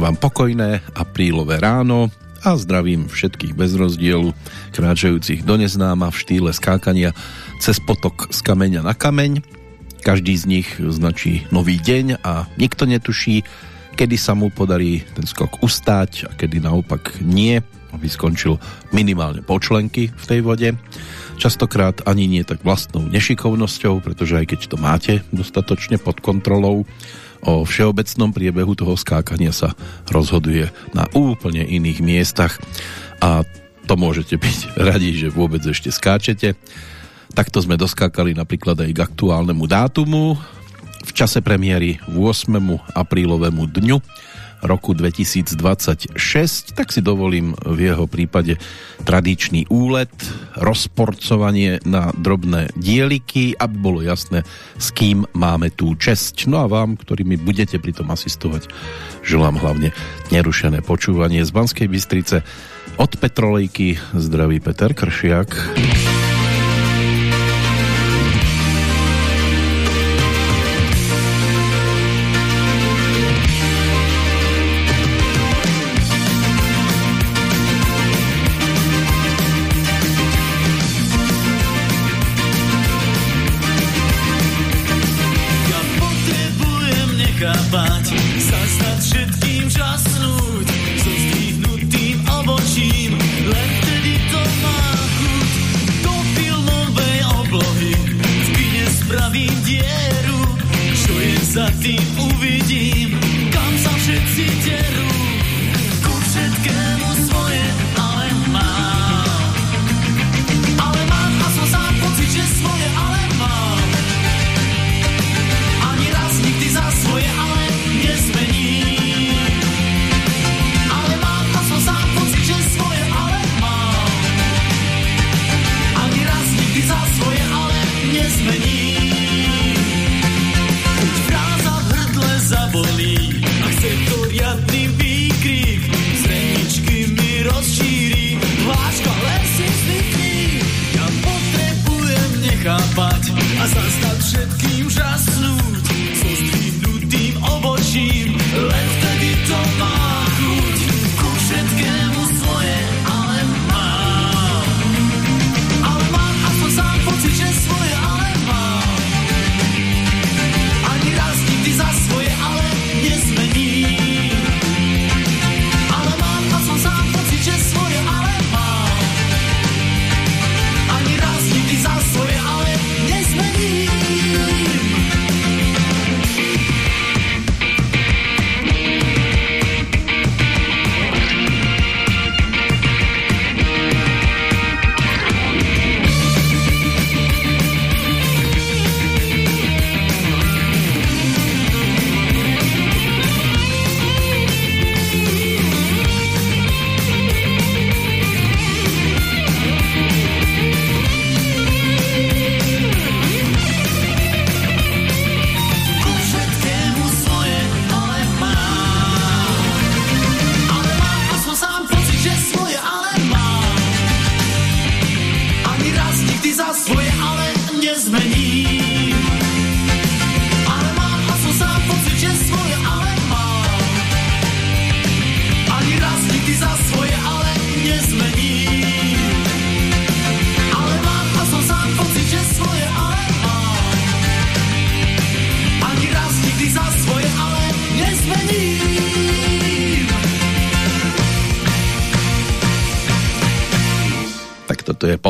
Pražujem vám pokojné aprílové ráno a zdravím všetkých bez rozdielu, kráčajúcich do neznáma v štýle skákania cez potok z kameňa na kameň. Každý z nich značí nový deň a nikto netuší, kedy sa mu podarí ten skok ustáť a kedy naopak nie, aby skončil minimálne počlenky v tej vode. Častokrát ani nie tak vlastnou nešikovnosťou, pretože aj keď to máte dostatočne pod kontrolou, o všeobecnom priebehu toho skákania sa rozhoduje na úplne iných miestach a to môžete byť radi, že vôbec ešte skáčete. Takto sme doskákali napríklad aj k aktuálnemu dátumu v čase premiéry 8. aprílovému dňu roku 2026, tak si dovolím v jeho prípade tradičný úlet, rozporcovanie na drobné dieliky, aby bolo jasné, s kým máme tú česť. No a vám, ktorí mi budete pri tom asistovať, želám hlavne nerušené počúvanie z Banskej Bystrice od Petrolejky. Zdraví Peter Kršiak.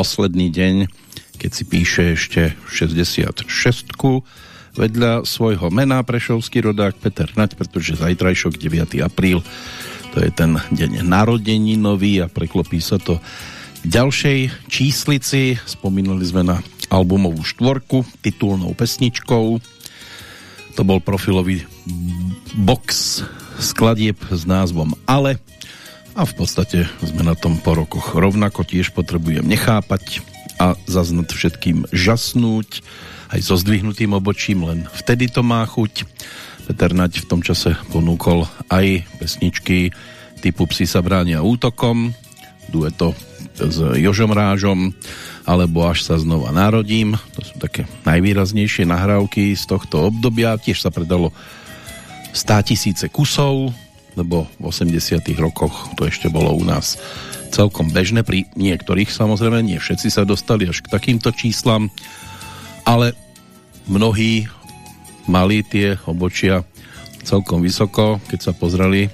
Posledný deň, keď si píše ešte 66 vedľa svojho mena prešovský rodák Peter Nať, pretože zajtrajšok 9. apríl to je ten deň nový a preklopí sa to ďalšej číslici. Spomínali sme na albumovú štvorku titulnou pesničkou. To bol profilový box skladieb s názvom Ale a v podstate sme na tom po rokoch rovnako tiež potrebujem nechápať a zaznať všetkým žasnúť aj so zdvihnutým obočím, len vtedy to má chuť. Peter Nať v tom čase ponúkol aj pesničky typu Psi sa bránia útokom, dueto s Jožom Rážom, alebo Až sa znova narodím. To sú také najvýraznejšie nahrávky z tohto obdobia. Tiež sa predalo 100 tisíce kusov, lebo v 80 rokoch to ešte bolo u nás celkom bežné, pri niektorých samozrejme, nie všetci sa dostali až k takýmto číslam, ale mnohí mali tie obočia celkom vysoko, keď sa pozreli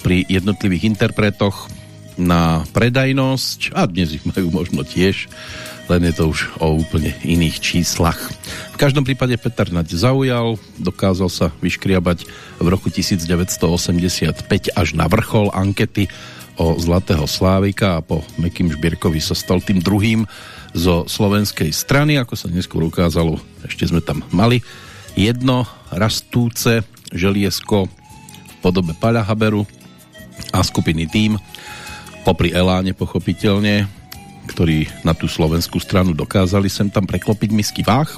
pri jednotlivých interpretoch na predajnosť a dnes ich majú možno tiež, len je to už o úplne iných číslach. V každom prípade Peter Naď zaujal, dokázal sa vyškriabať v roku 1985 až na vrchol ankety o Zlatého Slávika a po Mekým Žbierkovi sa stal tým druhým zo slovenskej strany, ako sa neskôr ukázalo, ešte sme tam mali jedno rastúce želiesko v podobe Paľa Haberu a skupiny Tým, popri Eláne pochopiteľne, ktorí na tú slovenskú stranu dokázali sem tam preklopiť misky váh.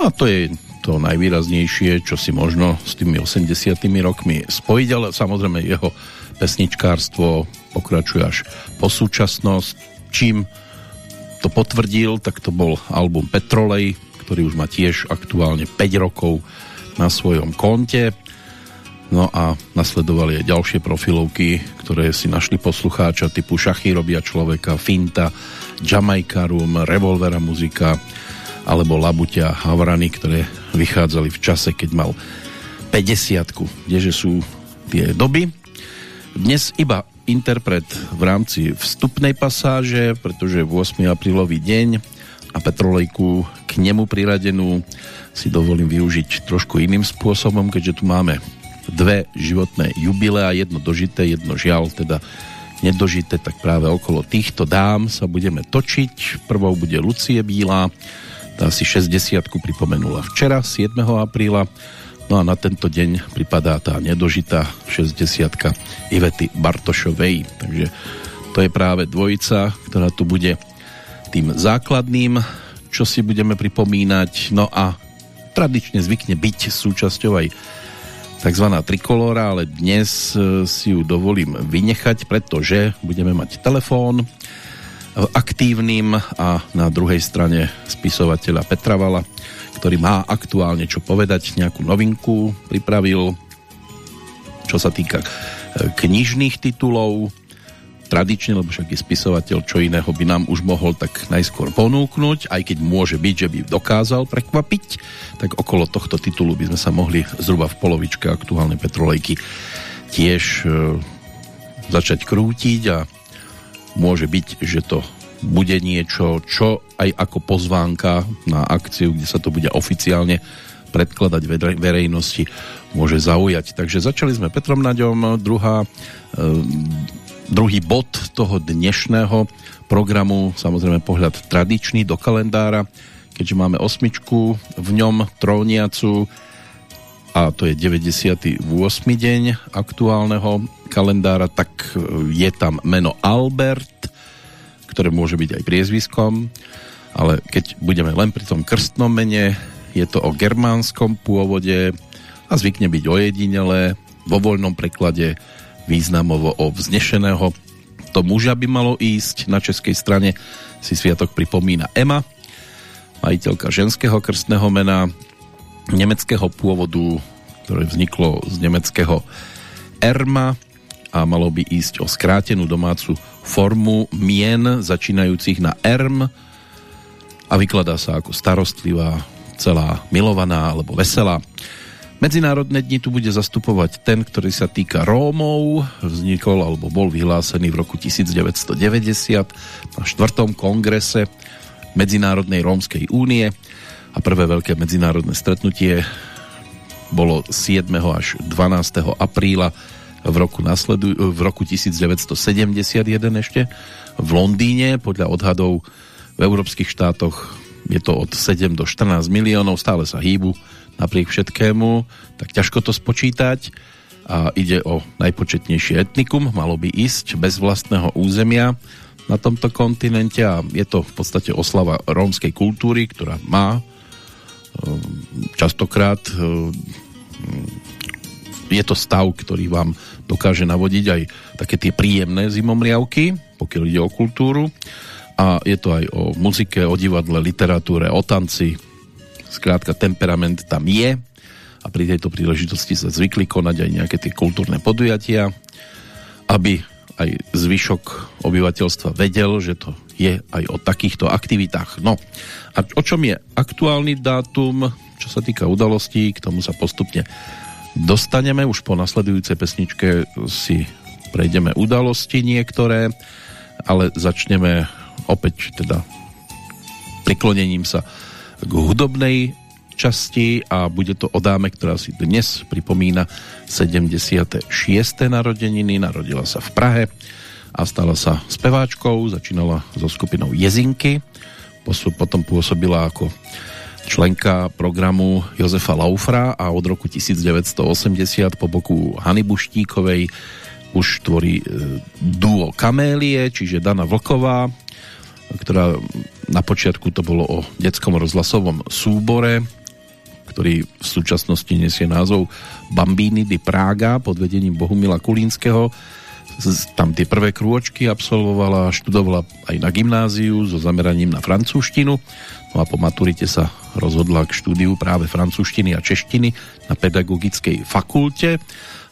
A to je to najvýraznejšie, čo si možno s tými 80 rokmi spojiť, ale samozrejme jeho pesničkárstvo pokračuje až po súčasnosť. Čím to potvrdil, tak to bol album Petrolej, ktorý už má tiež aktuálne 5 rokov na svojom konte. No a nasledovali aj ďalšie profilovky, ktoré si našli poslucháča typu Šachy robia človeka, Finta, Jamaica Room, Revolvera muzika alebo Labuťa Havrany, ktoré vychádzali v čase, keď mal 50 kdeže sú tie doby. Dnes iba interpret v rámci vstupnej pasáže, pretože 8. aprílový deň a Petrolejku k nemu priradenú si dovolím využiť trošku iným spôsobom, keďže tu máme dve životné jubilea, jedno dožité, jedno žiaľ, teda nedožité, tak práve okolo týchto dám sa budeme točiť. Prvou bude Lucie Bílá, tá si 60 pripomenula včera, 7. apríla, no a na tento deň pripadá tá nedožitá 60 Ivety Bartošovej. Takže to je práve dvojica, ktorá tu bude tým základným, čo si budeme pripomínať. No a tradične zvykne byť súčasťou aj tzv. trikolóra, ale dnes e, si ju dovolím vynechať, pretože budeme mať telefón e, aktívnym a na druhej strane spisovateľa Petra Vala, ktorý má aktuálne čo povedať, nejakú novinku pripravil, čo sa týka e, knižných titulov, tradične, lebo však je spisovateľ, čo iného by nám už mohol tak najskôr ponúknuť, aj keď môže byť, že by dokázal prekvapiť, tak okolo tohto titulu by sme sa mohli zhruba v polovičke aktuálnej petrolejky tiež e, začať krútiť a môže byť, že to bude niečo, čo aj ako pozvánka na akciu, kde sa to bude oficiálne predkladať verejnosti, môže zaujať. Takže začali sme Petrom Naďom, druhá e, druhý bod toho dnešného programu, samozrejme pohľad tradičný do kalendára, keďže máme osmičku v ňom tróniacu a to je 98. deň aktuálneho kalendára, tak je tam meno Albert, ktoré môže byť aj priezviskom, ale keď budeme len pri tom krstnom mene, je to o germánskom pôvode a zvykne byť ojedinelé, vo voľnom preklade významovo o vznešeného to muža by malo ísť. Na českej strane si sviatok pripomína Ema, majiteľka ženského krstného mena nemeckého pôvodu, ktoré vzniklo z nemeckého Erma a malo by ísť o skrátenú domácu formu mien začínajúcich na Erm a vykladá sa ako starostlivá, celá milovaná alebo veselá. Medzinárodné dni tu bude zastupovať ten, ktorý sa týka Rómov. Vznikol alebo bol vyhlásený v roku 1990 na 4. kongrese Medzinárodnej Rómskej únie a prvé veľké medzinárodné stretnutie bolo 7. až 12. apríla v roku, nasledu, v roku 1971 ešte v Londýne. Podľa odhadov v európskych štátoch je to od 7 do 14 miliónov, stále sa hýbu napriek všetkému, tak ťažko to spočítať. A ide o najpočetnejšie etnikum, malo by ísť bez vlastného územia na tomto kontinente a je to v podstate oslava rómskej kultúry, ktorá má e, častokrát e, je to stav, ktorý vám dokáže navodiť aj také tie príjemné zimomriavky, pokiaľ ide o kultúru. A je to aj o muzike, o divadle, literatúre, o tanci, Skrátka, temperament tam je a pri tejto príležitosti sa zvykli konať aj nejaké tie kultúrne podujatia, aby aj zvyšok obyvateľstva vedel, že to je aj o takýchto aktivitách. No a o čom je aktuálny dátum, čo sa týka udalostí, k tomu sa postupne dostaneme. Už po nasledujúcej pesničke si prejdeme udalosti niektoré, ale začneme opäť teda priklonením sa k hudobnej časti a bude to o dáme, ktorá si dnes pripomína 76. narodeniny, narodila sa v Prahe a stala sa speváčkou, začínala so skupinou Jezinky, potom pôsobila ako členka programu Jozefa Laufra a od roku 1980 po boku Hany Buštíkovej už tvorí e, duo Kamélie, čiže Dana Vlková, ktorá na počiatku to bolo o detskom rozhlasovom súbore, ktorý v súčasnosti nesie názov Bambíny di Praga pod vedením Bohumila Kulínskeho. Tam tie prvé krôčky absolvovala, študovala aj na gymnáziu so zameraním na francúzštinu. No a po maturite sa rozhodla k štúdiu práve francúzštiny a češtiny na pedagogickej fakulte,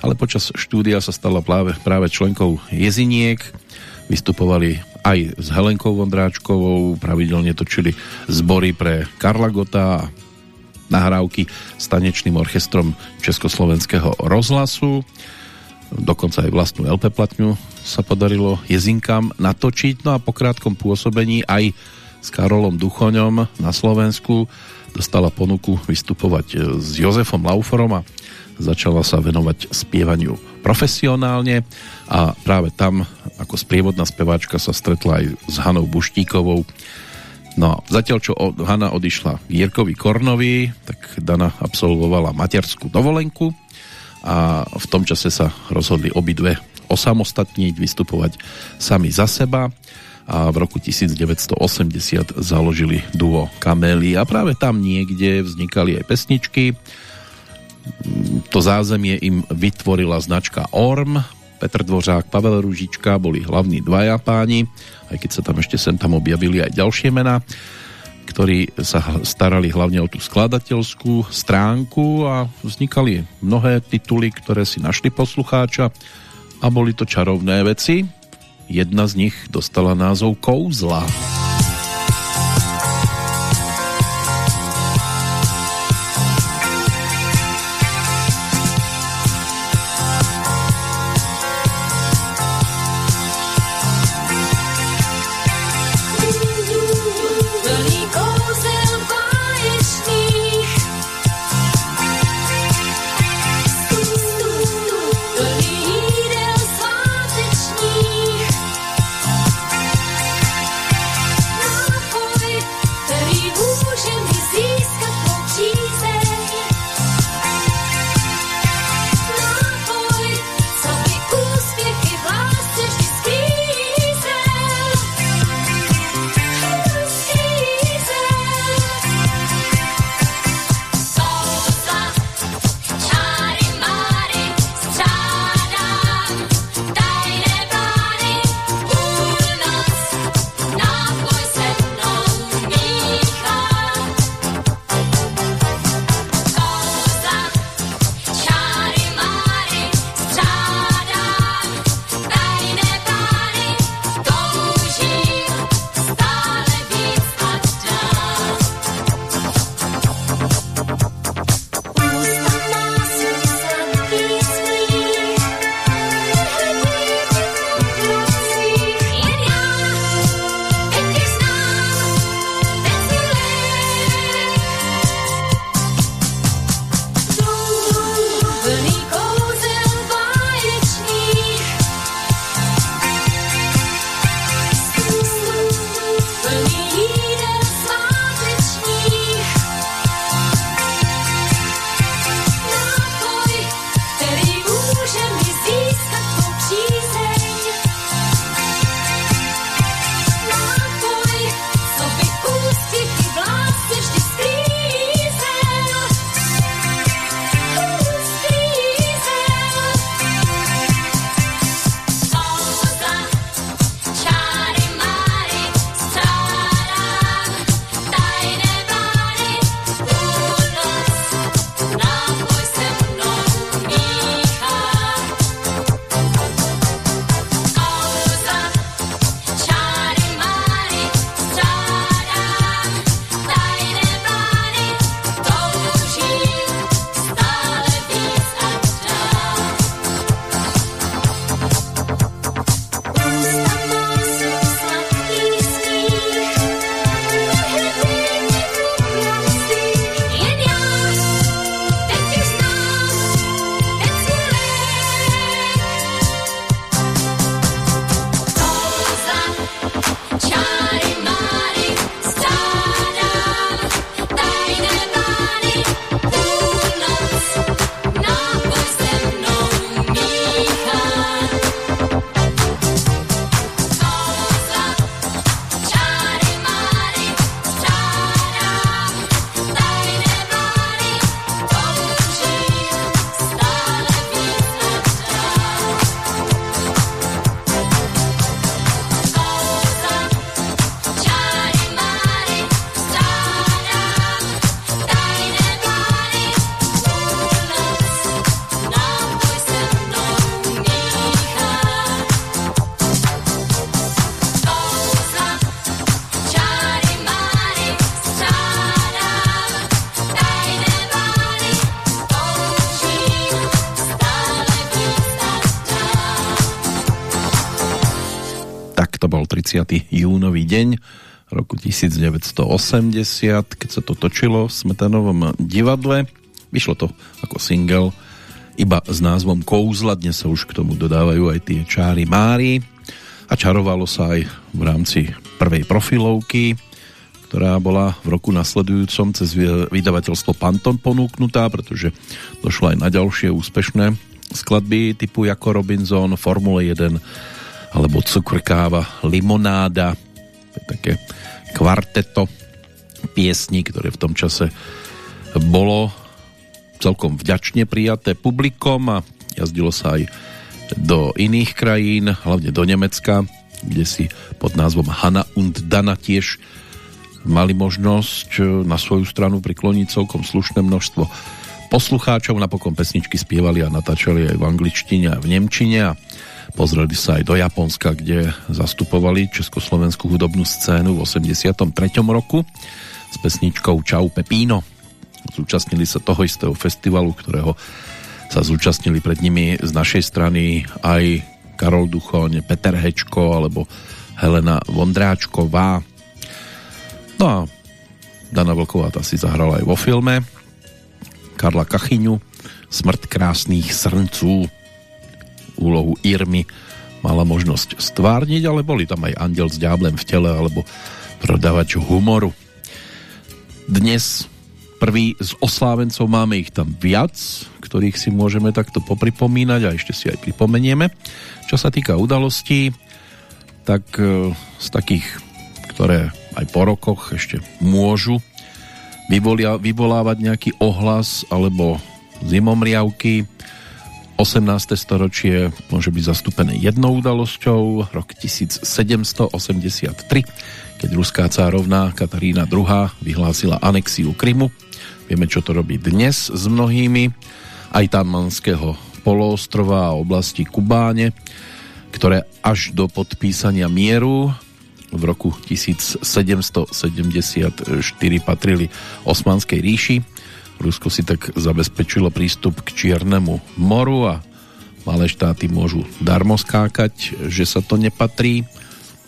ale počas štúdia sa stala práve, práve členkou jeziniek. Vystupovali aj s Helenkou Vondráčkovou, pravidelne točili zbory pre Karla Gota a nahrávky s tanečným orchestrom Československého rozhlasu. Dokonca aj vlastnú LP platňu sa podarilo jezinkám natočiť. No a po krátkom pôsobení aj s Karolom Duchoňom na Slovensku dostala ponuku vystupovať s Jozefom Lauforom a začala sa venovať spievaniu profesionálne. A práve tam ako sprievodná speváčka sa stretla aj s Hanou Buštíkovou, No, zatiaľ čo Hanna odišla Jirkovi Kornovi, tak Dana absolvovala materskú dovolenku a v tom čase sa rozhodli obidve osamostatniť, vystupovať sami za seba a v roku 1980 založili duo Kamely a práve tam niekde vznikali aj pesničky. To zázemie im vytvorila značka Orm, Petr Dvořák, Pavel Ružička boli hlavní dvaja páni aj keď sa tam ešte sem tam objavili aj ďalšie mená, ktorí sa starali hlavne o tú skladateľskú stránku a vznikali mnohé tituly, ktoré si našli poslucháča a boli to čarovné veci. Jedna z nich dostala názov Kouzla. Kouzla. 30. júnový deň roku 1980, keď sa to točilo v Smetanovom divadle. Vyšlo to ako single iba s názvom Kouzla, dnes sa už k tomu dodávajú aj tie čáry Mári a čarovalo sa aj v rámci prvej profilovky, ktorá bola v roku nasledujúcom cez vydavateľstvo Panton ponúknutá, pretože došlo aj na ďalšie úspešné skladby typu ako Robinson, Formule 1 alebo Cukrkáva, Limonáda, také kvarteto piesní, ktoré v tom čase bolo celkom vďačne prijaté publikom a jazdilo sa aj do iných krajín, hlavne do Nemecka, kde si pod názvom Hanna und Dana tiež mali možnosť na svoju stranu prikloniť celkom slušné množstvo poslucháčov. Napokon pesničky spievali a natáčali aj v angličtine a v nemčine a pozreli sa aj do Japonska, kde zastupovali československú hudobnú scénu v 83. roku s pesničkou Čau Pepino zúčastnili sa toho istého festivalu, ktorého sa zúčastnili pred nimi z našej strany aj Karol Duchoň, Peter Hečko alebo Helena Vondráčková. No a Dana Vlková tá si zahrala aj vo filme Karla Kachyňu Smrt krásných srncú úlohu Irmy mala možnosť stvárniť, ale boli tam aj Andel s ďáblem v tele alebo prodavač humoru. Dnes Prvý z oslávencov máme ich tam viac, ktorých si môžeme takto popripomínať a ešte si aj pripomenieme. Čo sa týka udalostí, tak e, z takých, ktoré aj po rokoch ešte môžu vyvolávať nejaký ohlas alebo zimomriavky. 18. storočie môže byť zastúpené jednou udalosťou, rok 1783, keď ruská cárovna Katarína II vyhlásila anexiu Krymu Vieme, čo to robí dnes s mnohými, aj Tamanského poloostrova a oblasti Kubáne, ktoré až do podpísania mieru v roku 1774 patrili Osmanskej ríši. Rusko si tak zabezpečilo prístup k Čiernemu moru a malé štáty môžu darmo skákať, že sa to nepatrí.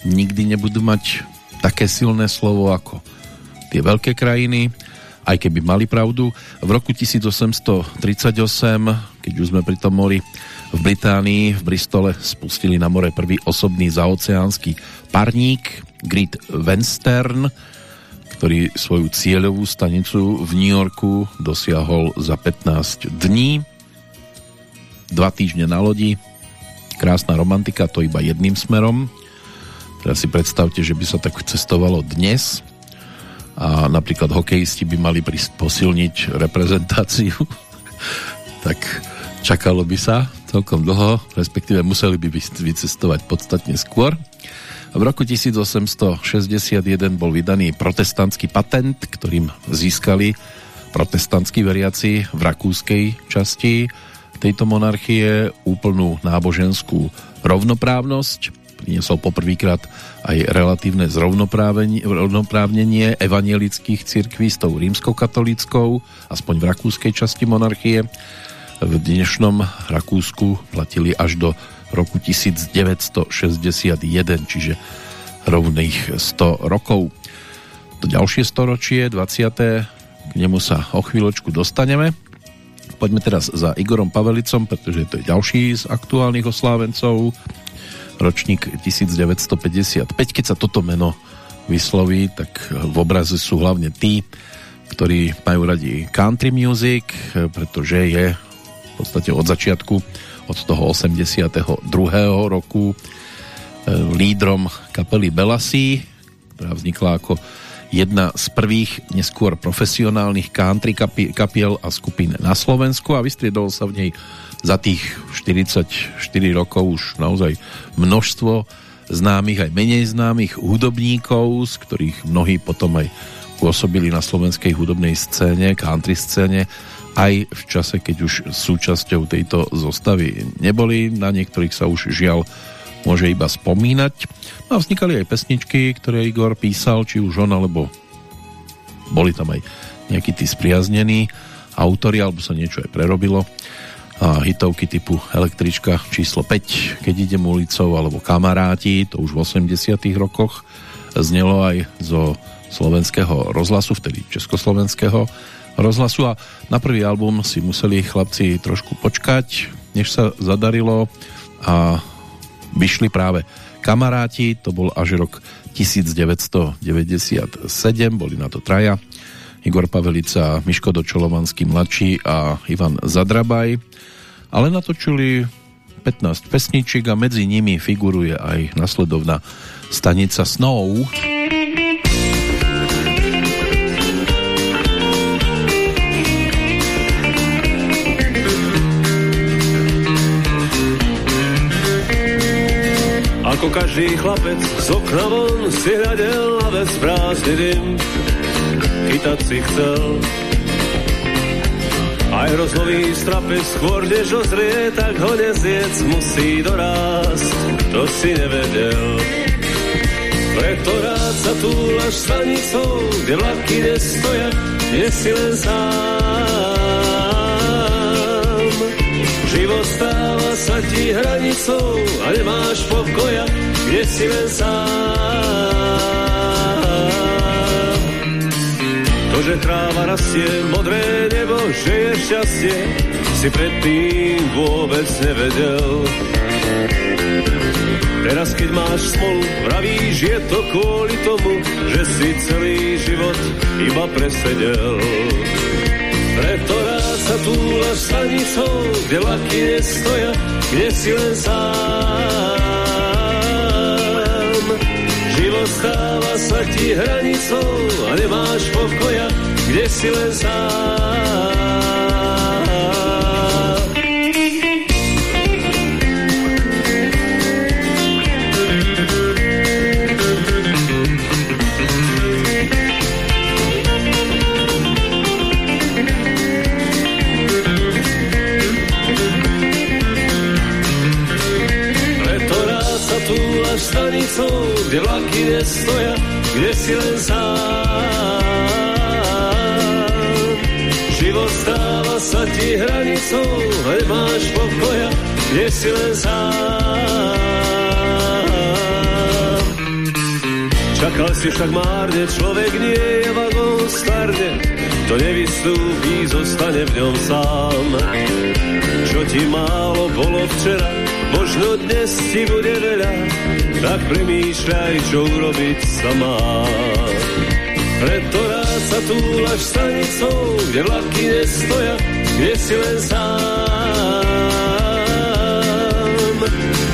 Nikdy nebudú mať také silné slovo ako tie veľké krajiny aj keby mali pravdu. V roku 1838, keď už sme pri tom mori, v Británii, v Bristole spustili na more prvý osobný zaoceánsky parník Great Western, ktorý svoju cieľovú stanicu v New Yorku dosiahol za 15 dní. Dva týždne na lodi. Krásna romantika, to iba jedným smerom. Teraz si predstavte, že by sa tak cestovalo dnes a napríklad hokejisti by mali posilniť reprezentáciu, tak čakalo by sa celkom dlho, respektíve museli by vycestovať podstatne skôr. V roku 1861 bol vydaný protestantský patent, ktorým získali protestantskí veriaci v rakúskej časti tejto monarchie úplnú náboženskú rovnoprávnosť priniesol poprvýkrát aj relatívne zrovnoprávnenie evanielických cirkví s tou rímskokatolíckou, aspoň v rakúskej časti monarchie. V dnešnom Rakúsku platili až do roku 1961, čiže rovných 100 rokov. To ďalšie storočie, 20. k nemu sa o chvíľočku dostaneme. Poďme teraz za Igorom Pavelicom, pretože to je ďalší z aktuálnych oslávencov ročník 1955. Keď sa toto meno vysloví, tak v obraze sú hlavne tí, ktorí majú radi country music, pretože je v podstate od začiatku, od toho 82. roku e, lídrom kapely Belasí, ktorá vznikla ako jedna z prvých neskôr profesionálnych country kapiel a skupín na Slovensku a vystriedol sa v nej za tých 44 rokov už naozaj množstvo známych aj menej známych hudobníkov, z ktorých mnohí potom aj pôsobili na slovenskej hudobnej scéne, country scéne, aj v čase, keď už súčasťou tejto zostavy neboli. Na niektorých sa už žiaľ môže iba spomínať. No a vznikali aj pesničky, ktoré Igor písal, či už on, alebo boli tam aj nejakí tí spriaznení autori, alebo sa niečo aj prerobilo a hitovky typu Električka číslo 5, Keď idem ulicou, alebo Kamaráti, to už v 80 rokoch znelo aj zo slovenského rozhlasu, vtedy československého rozhlasu a na prvý album si museli chlapci trošku počkať, než sa zadarilo a vyšli práve Kamaráti, to bol až rok 1997, boli na to traja, Igor Pavelica, Miško Dočolovanský mladší a Ivan Zadrabaj. Ale natočili 15 pesničiek a medzi nimi figuruje aj nasledovná stanica Snow. Ako každý chlapec z okna von si hľadel na vec prázdny dym. Chytať si chcel aj rozlový strapec skôr než ozrie, tak ho nezjec musí dorásť, to si nevedel. Preto rád sa túlaš stanicou, kde vlaky nestoja, kde si len sám. Život stáva sa ti hranicou a nemáš pokoja, kde si len sám. že tráva rastie, modré nebo, že je šťastie, si predtým vôbec nevedel. Teraz, keď máš smolu, vravíš, je to kvôli tomu, že si celý život iba presedel. Preto sa túlaš stanicou, kde vlaky nestoja, kde si len sám. Život stáva sa ti hranicou a nemáš pokoja, kde si len sám. Si však márne, človek nie je vagón starne, to nevystúpí, zostane v ňom sám. Čo ti málo bolo včera, možno dnes ti bude veľa, tak premýšľaj, čo urobiť sa má. Preto rád sa túlaš stanicou, kde vlaky nestoja, kde si len sám.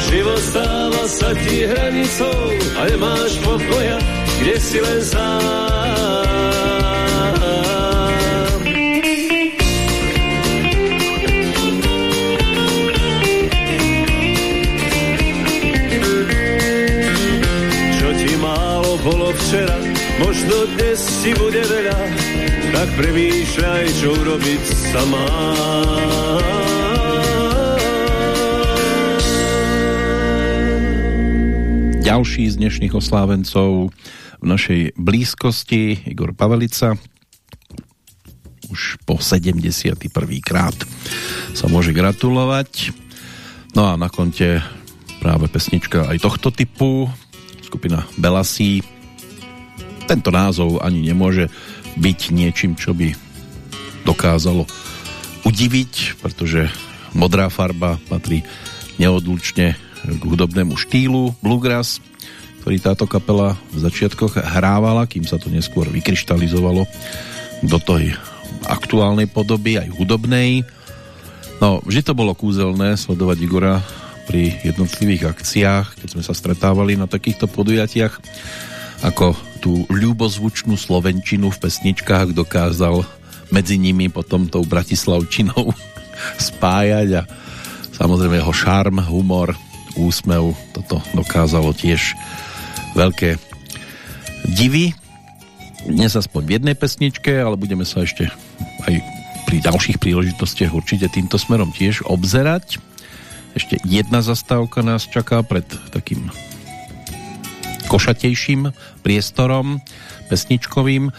Život stáva sa ti hranicou a nemáš pokoja, kde si len sám. Čo ti málo bolo včera, Možno dnes si bude veľa, tak premýšľaj, čo urobiť sama. Ďalší z dnešných oslávencov v našej blízkosti, Igor Pavelica, už po 71. krát sa môže gratulovať. No a na konte práve pesnička aj tohto typu, skupina Belasí, tento názov ani nemôže byť niečím, čo by dokázalo udiviť, pretože modrá farba patrí neodlučne k hudobnému štýlu bluegrass, ktorý táto kapela v začiatkoch hrávala, kým sa to neskôr vykryštalizovalo do tej aktuálnej podoby, aj hudobnej. No, vždy to bolo kúzelné sledovať Igora pri jednotlivých akciách, keď sme sa stretávali na takýchto podujatiach, ako tú ľubozvučnú slovenčinu v pesničkách dokázal medzi nimi potom tou bratislavčinou spájať a samozrejme jeho šarm, humor, úsmev, toto dokázalo tiež veľké divy. Dnes aspoň v jednej pesničke, ale budeme sa ešte aj pri ďalších príležitostiach určite týmto smerom tiež obzerať. Ešte jedna zastávka nás čaká pred takým košatejším priestorom pesničkovým,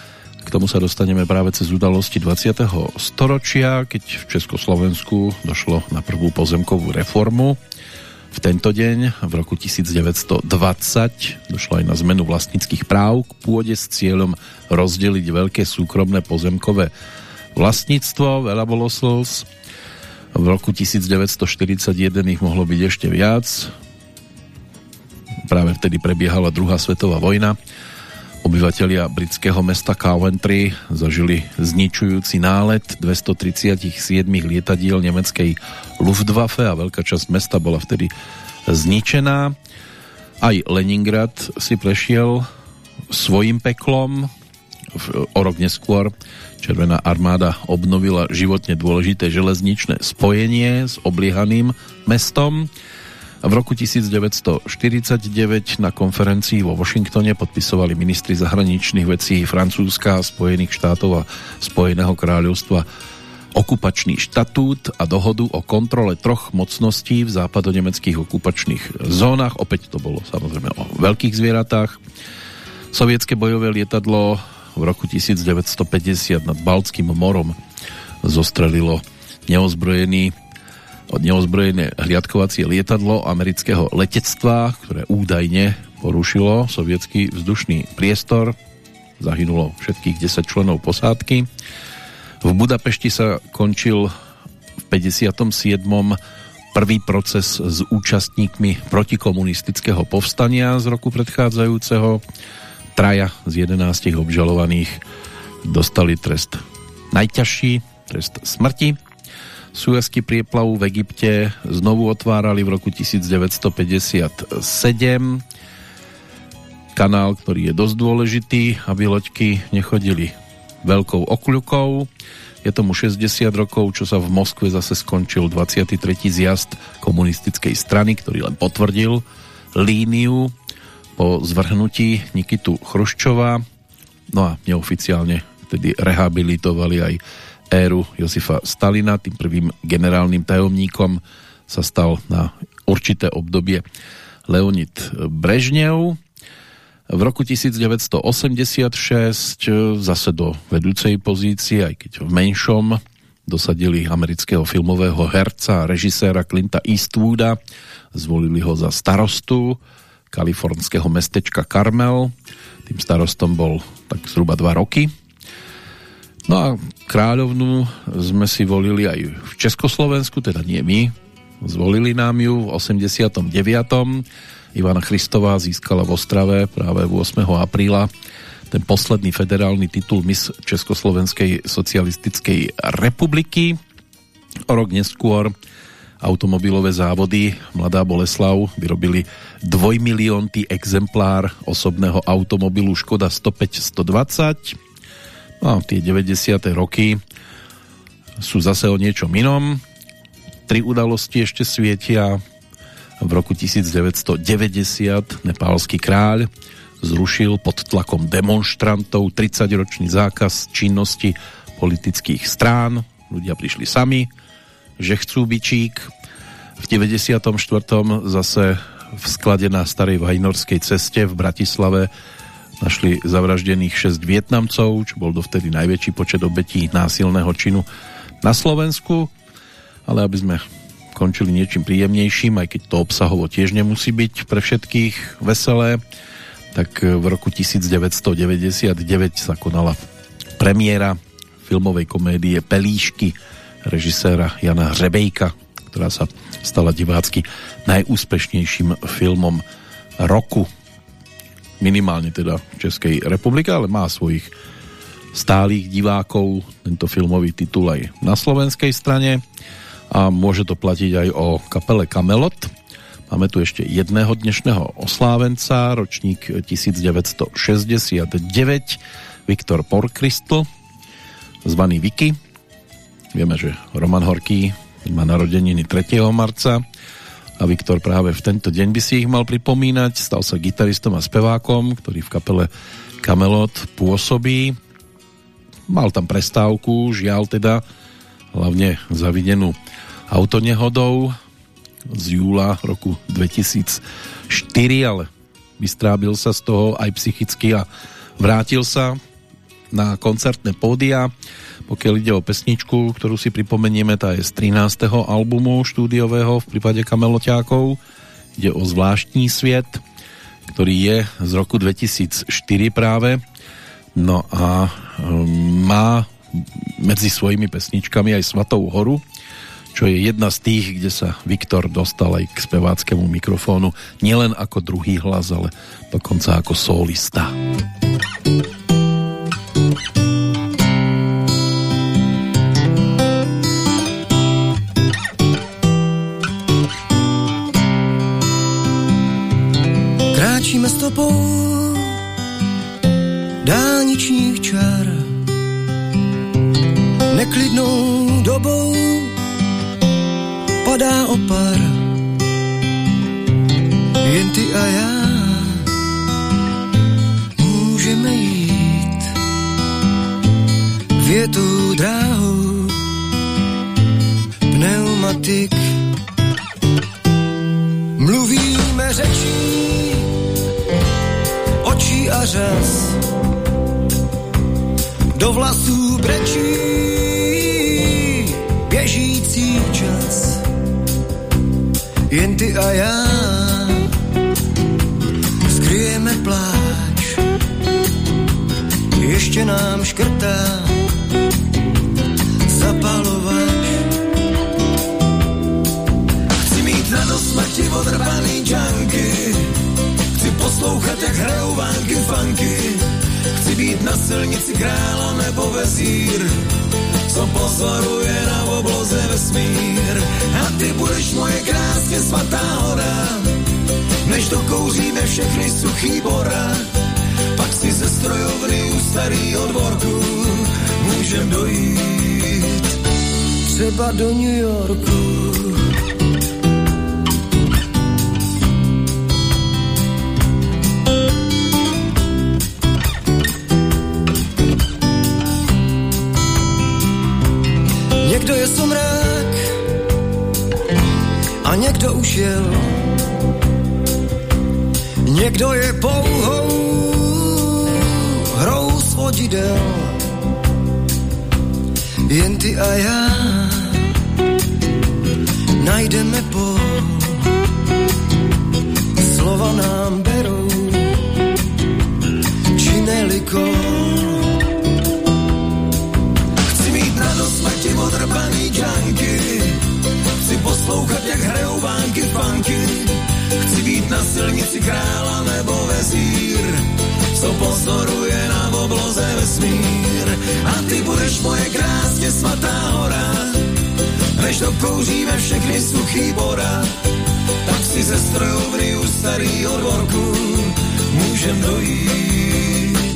K tomu sa dostaneme práve cez udalosti 20. storočia, keď v Československu došlo na prvú pozemkovú reformu. V tento deň, v roku 1920, došlo aj na zmenu vlastnických práv k pôde s cieľom rozdeliť veľké súkromné pozemkové vlastníctvo. Veľa bolo slz. V roku 1941 ich mohlo byť ešte viac. Práve vtedy prebiehala druhá svetová vojna Obyvatelia britského mesta Coventry zažili zničujúci nálet 237 lietadiel nemeckej Luftwaffe a veľká časť mesta bola vtedy zničená. Aj Leningrad si prešiel svojim peklom. O rok neskôr Červená armáda obnovila životne dôležité železničné spojenie s obliehaným mestom v roku 1949 na konferencii vo Washingtone podpisovali ministri zahraničných vecí Francúzska, Spojených štátov a Spojeného kráľovstva okupačný štatút a dohodu o kontrole troch mocností v západonemeckých okupačných zónach. Opäť to bolo samozrejme o veľkých zvieratách. Sovietské bojové lietadlo v roku 1950 nad Baltským morom zostrelilo neozbrojený neozbrojené hliadkovacie lietadlo amerického letectva, ktoré údajne porušilo sovietský vzdušný priestor. Zahynulo všetkých 10 členov posádky. V Budapešti sa končil v 57. prvý proces s účastníkmi protikomunistického povstania z roku predchádzajúceho. Traja z 11 obžalovaných dostali trest najťažší, trest smrti Suezky prieplavu v Egypte znovu otvárali v roku 1957. Kanál, ktorý je dosť dôležitý, aby loďky nechodili veľkou okľukou. Je tomu 60 rokov, čo sa v Moskve zase skončil 23. zjazd komunistickej strany, ktorý len potvrdil líniu po zvrhnutí Nikitu Chruščova. No a neoficiálne tedy rehabilitovali aj éru Josifa Stalina, tým prvým generálnym tajomníkom sa stal na určité obdobie Leonid Brežnev. V roku 1986 zase do vedúcej pozície, aj keď v menšom, dosadili amerického filmového herca a režiséra Clinta Eastwooda. Zvolili ho za starostu kalifornského mestečka Carmel. Tým starostom bol tak zhruba dva roky No a kráľovnú sme si volili aj v Československu, teda nie my, zvolili nám ju v 89. Ivana Christová získala v Ostrave práve 8. apríla ten posledný federálny titul Miss Československej socialistickej republiky. O rok neskôr automobilové závody Mladá Boleslav vyrobili dvojmiliónty exemplár osobného automobilu Škoda 105 120 No, tie 90. roky sú zase o niečom inom. Tri udalosti ešte svietia. V roku 1990 nepálsky kráľ zrušil pod tlakom demonstrantov 30-ročný zákaz činnosti politických strán. Ľudia prišli sami, že chcú bičík. V 94. zase v sklade na starej Vajnorskej ceste v Bratislave našli zavraždených 6 Vietnamcov, čo bol dovtedy najväčší počet obetí násilného činu na Slovensku, ale aby sme končili niečím príjemnejším, aj keď to obsahovo tiež nemusí byť pre všetkých veselé, tak v roku 1999 sa konala premiéra filmovej komédie Pelíšky režiséra Jana Hřebejka, ktorá sa stala divácky najúspešnejším filmom roku minimálne teda v Českej republike, ale má svojich stálych divákov, tento filmový titul aj na slovenskej strane a môže to platiť aj o kapele Kamelot. Máme tu ešte jedného dnešného oslávenca, ročník 1969, Viktor Porkristl, zvaný Vicky. Vieme, že Roman Horký má narodeniny 3. marca, a Viktor práve v tento deň by si ich mal pripomínať. Stal sa gitaristom a spevákom, ktorý v kapele Kamelot pôsobí. Mal tam prestávku, žiaľ teda, hlavne zavidenú autonehodou z júla roku 2004, ale vystrábil sa z toho aj psychicky a vrátil sa na koncertné pódia. Pokiaľ ide o pesničku, ktorú si pripomenieme, tá je z 13. albumu štúdiového v prípade Kameloťákov. Ide o zvláštní sviet, ktorý je z roku 2004 práve. No a um, má medzi svojimi pesničkami aj Svatou horu, čo je jedna z tých, kde sa Viktor dostal aj k speváckému mikrofónu nielen ako druhý hlas, ale dokonca ako solista. Kráčíme stopou dálničních čár neklidnou dobou padá opar. Jen ty a já můžeme jít větou dráhou pneumatik. Řas, do vlasů brečí běžící čas jen ty a já skryjeme pláč. Ještě nám škrtá zapalovač. Chci mít odrbaný junky, chci poslouchat, jak hrajou vánky funky. Chci být na silnici krála nebo vezír, co pozoruje na obloze vesmír. A ty budeš moje krásně svatá hora, než dokouříme všechny suchý bora. Pak si ze strojovny u starýho dvorku můžem dojít třeba do New Yorku. A někdo už jel. Někdo je pouhou hrou svodidel. Jen ty a já najdeme pol. Slova nám berou či nelikol. Poslouchat, jak hrajou vánky funky, chci být na silnici krála nebo vezír, co pozoruje na obloze vesmír. A ty budeš moje krásně svatá hora, než dokouříme všechny suchý bora, tak si ze strojovny u starýho dvorku můžem dojít.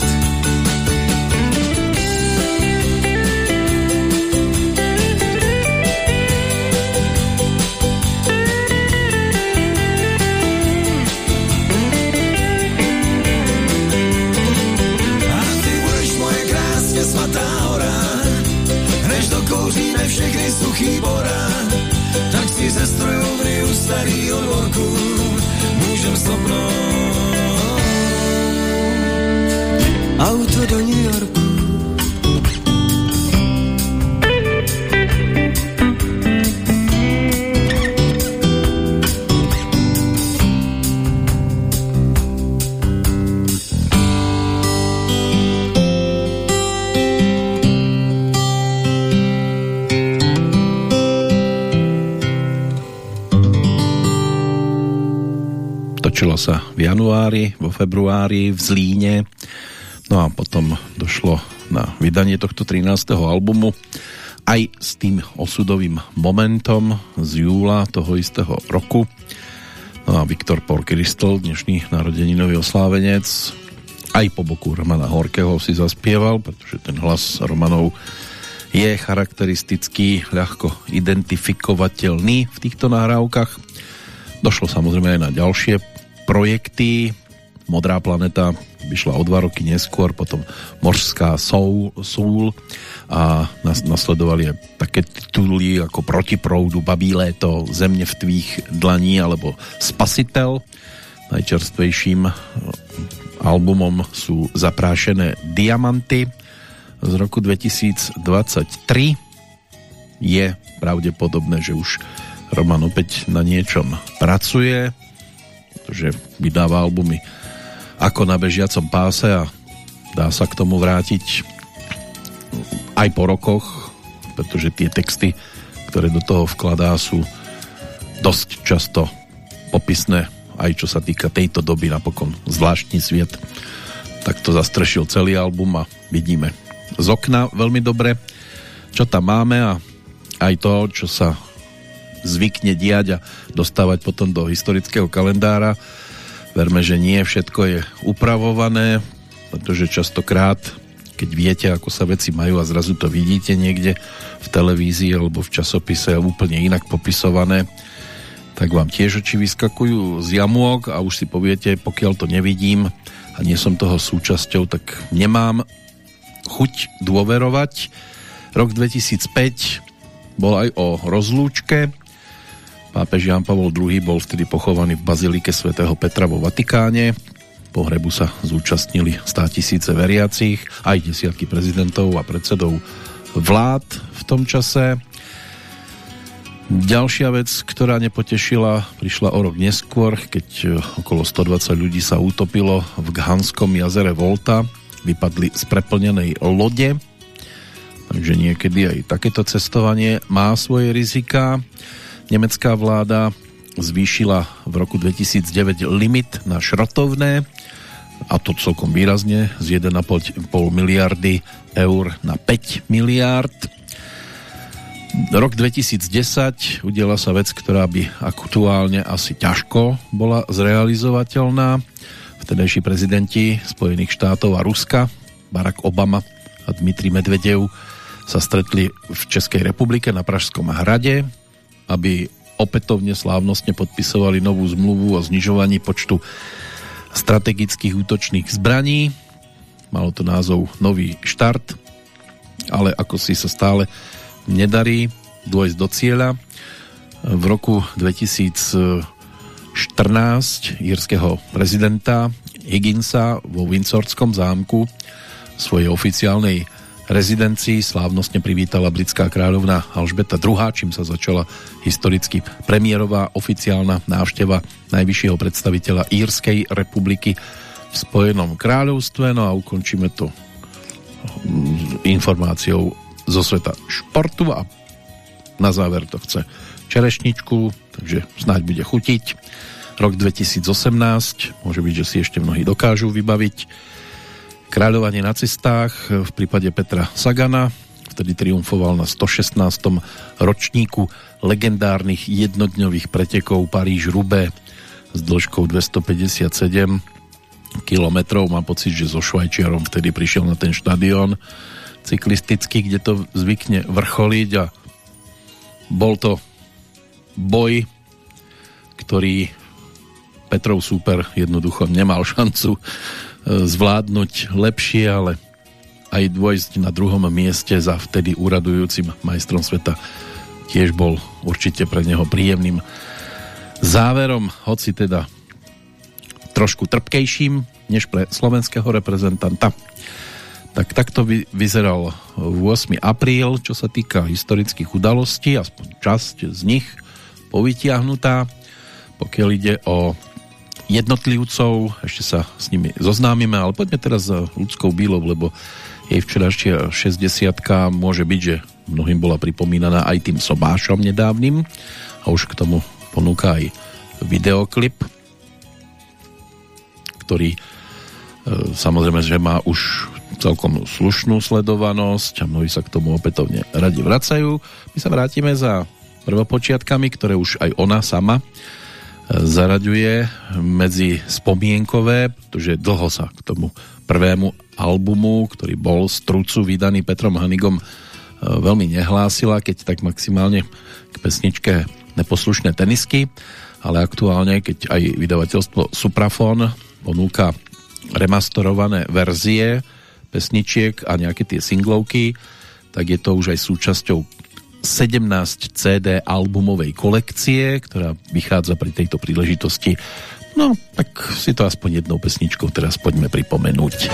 Do New Yorku. Točilo sa v januári, vo februári v Zlíne, no a potom došlo na vydanie tohto 13. albumu aj s tým osudovým momentom z júla toho istého roku. No a Viktor Porkristl, dnešný narodeninový oslávenec, aj po boku Romana Horkého si zaspieval, pretože ten hlas Romanov je charakteristický, ľahko identifikovateľný v týchto nahrávkach. Došlo samozrejme aj na ďalšie projekty. Modrá planeta vyšla o dva roky neskôr, potom Morská soul, soul a nas, nasledovali také tituly ako Protiproudu, Babí léto, Země v tvých dlaní alebo Spasitel. Najčerstvejším albumom sú Zaprášené diamanty z roku 2023. Je pravdepodobné, že už Roman opäť na niečom pracuje, že vydáva albumy ako na bežiacom páse a dá sa k tomu vrátiť aj po rokoch, pretože tie texty, ktoré do toho vkladá, sú dosť často popisné, aj čo sa týka tejto doby, napokon zvláštny sviet. Tak to zastrešil celý album a vidíme z okna veľmi dobre, čo tam máme a aj to, čo sa zvykne diať a dostávať potom do historického kalendára. Verme, že nie všetko je upravované, pretože častokrát, keď viete, ako sa veci majú a zrazu to vidíte niekde v televízii alebo v časopise úplne inak popisované, tak vám tiež oči vyskakujú z jamôk a už si poviete, pokiaľ to nevidím a nie som toho súčasťou, tak nemám chuť dôverovať. Rok 2005 bol aj o rozlúčke. Pápež Jan Pavol II bol vtedy pochovaný v bazilike svätého Petra vo Vatikáne. Pohrebu sa zúčastnili stá tisíce veriacich, aj desiatky prezidentov a predsedov vlád v tom čase. Ďalšia vec, ktorá nepotešila, prišla o rok neskôr, keď okolo 120 ľudí sa utopilo v Ghanskom jazere Volta vypadli z preplnenej lode. Takže niekedy aj takéto cestovanie má svoje rizika. Nemecká vláda zvýšila v roku 2009 limit na šrotovné a to celkom výrazne z 1,5 miliardy eur na 5 miliard. Rok 2010 udiela sa vec, ktorá by aktuálne asi ťažko bola zrealizovateľná vtedajší prezidenti Spojených štátov a Ruska, Barack Obama a Dmitri Medvedev sa stretli v Českej republike na Pražskom hrade, aby opätovne slávnostne podpisovali novú zmluvu o znižovaní počtu strategických útočných zbraní. Malo to názov Nový štart, ale ako si sa stále nedarí dôjsť do cieľa. V roku 2000 14 írskeho prezidenta Higginsa vo Windsorskom zámku svojej oficiálnej rezidencii slávnostne privítala britská kráľovna Alžbeta II, čím sa začala historicky premiérová oficiálna návšteva najvyššieho predstaviteľa Írskej republiky v Spojenom kráľovstve. No a ukončíme to mm, informáciou zo sveta športu a na záver to chce čerešničku, takže snáď bude chutiť. Rok 2018, môže byť, že si ešte mnohí dokážu vybaviť. Kráľovanie na cestách v prípade Petra Sagana, vtedy triumfoval na 116. ročníku legendárnych jednodňových pretekov Paríž-Rubé s dĺžkou 257 kilometrov. Mám pocit, že so Švajčiarom vtedy prišiel na ten štadión cyklistický, kde to zvykne vrcholiť a bol to boj, ktorý Petrov súper jednoducho nemal šancu zvládnuť lepšie, ale aj dôjsť na druhom mieste za vtedy úradujúcim majstrom sveta tiež bol určite pre neho príjemným záverom, hoci teda trošku trpkejším než pre slovenského reprezentanta. Tak takto vyzeral 8. apríl, čo sa týka historických udalostí, aspoň časť z nich povytiahnutá. Pokiaľ ide o jednotlivcov, ešte sa s nimi zoznámime, ale poďme teraz za ľudskou bílou, lebo jej včerajšia 60 môže byť, že mnohým bola pripomínaná aj tým sobášom nedávnym a už k tomu ponúka aj videoklip, ktorý e, samozrejme, že má už celkom slušnú sledovanosť a mnohí sa k tomu opätovne radi vracajú. My sa vrátime za prvopočiatkami, ktoré už aj ona sama zaraďuje medzi spomienkové, pretože dlho sa k tomu prvému albumu, ktorý bol z Trucu vydaný Petrom Hanigom, e, veľmi nehlásila, keď tak maximálne k pesničke Neposlušné tenisky, ale aktuálne, keď aj vydavateľstvo Suprafon ponúka remasterované verzie pesničiek a nejaké tie singlovky, tak je to už aj súčasťou 17 CD albumovej kolekcie, ktorá vychádza pri tejto príležitosti. No, tak si to aspoň jednou pesničkou teraz poďme pripomenúť.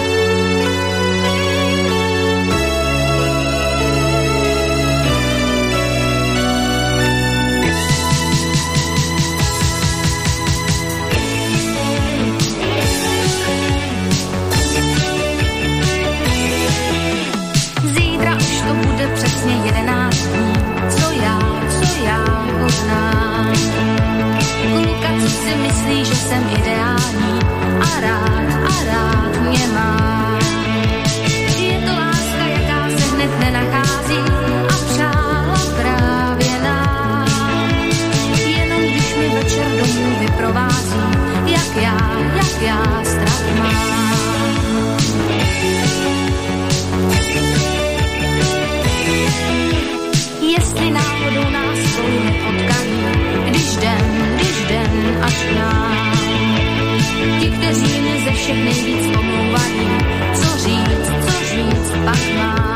Všech nejvíc pomlouvají. Co říct, co říct, pak mám.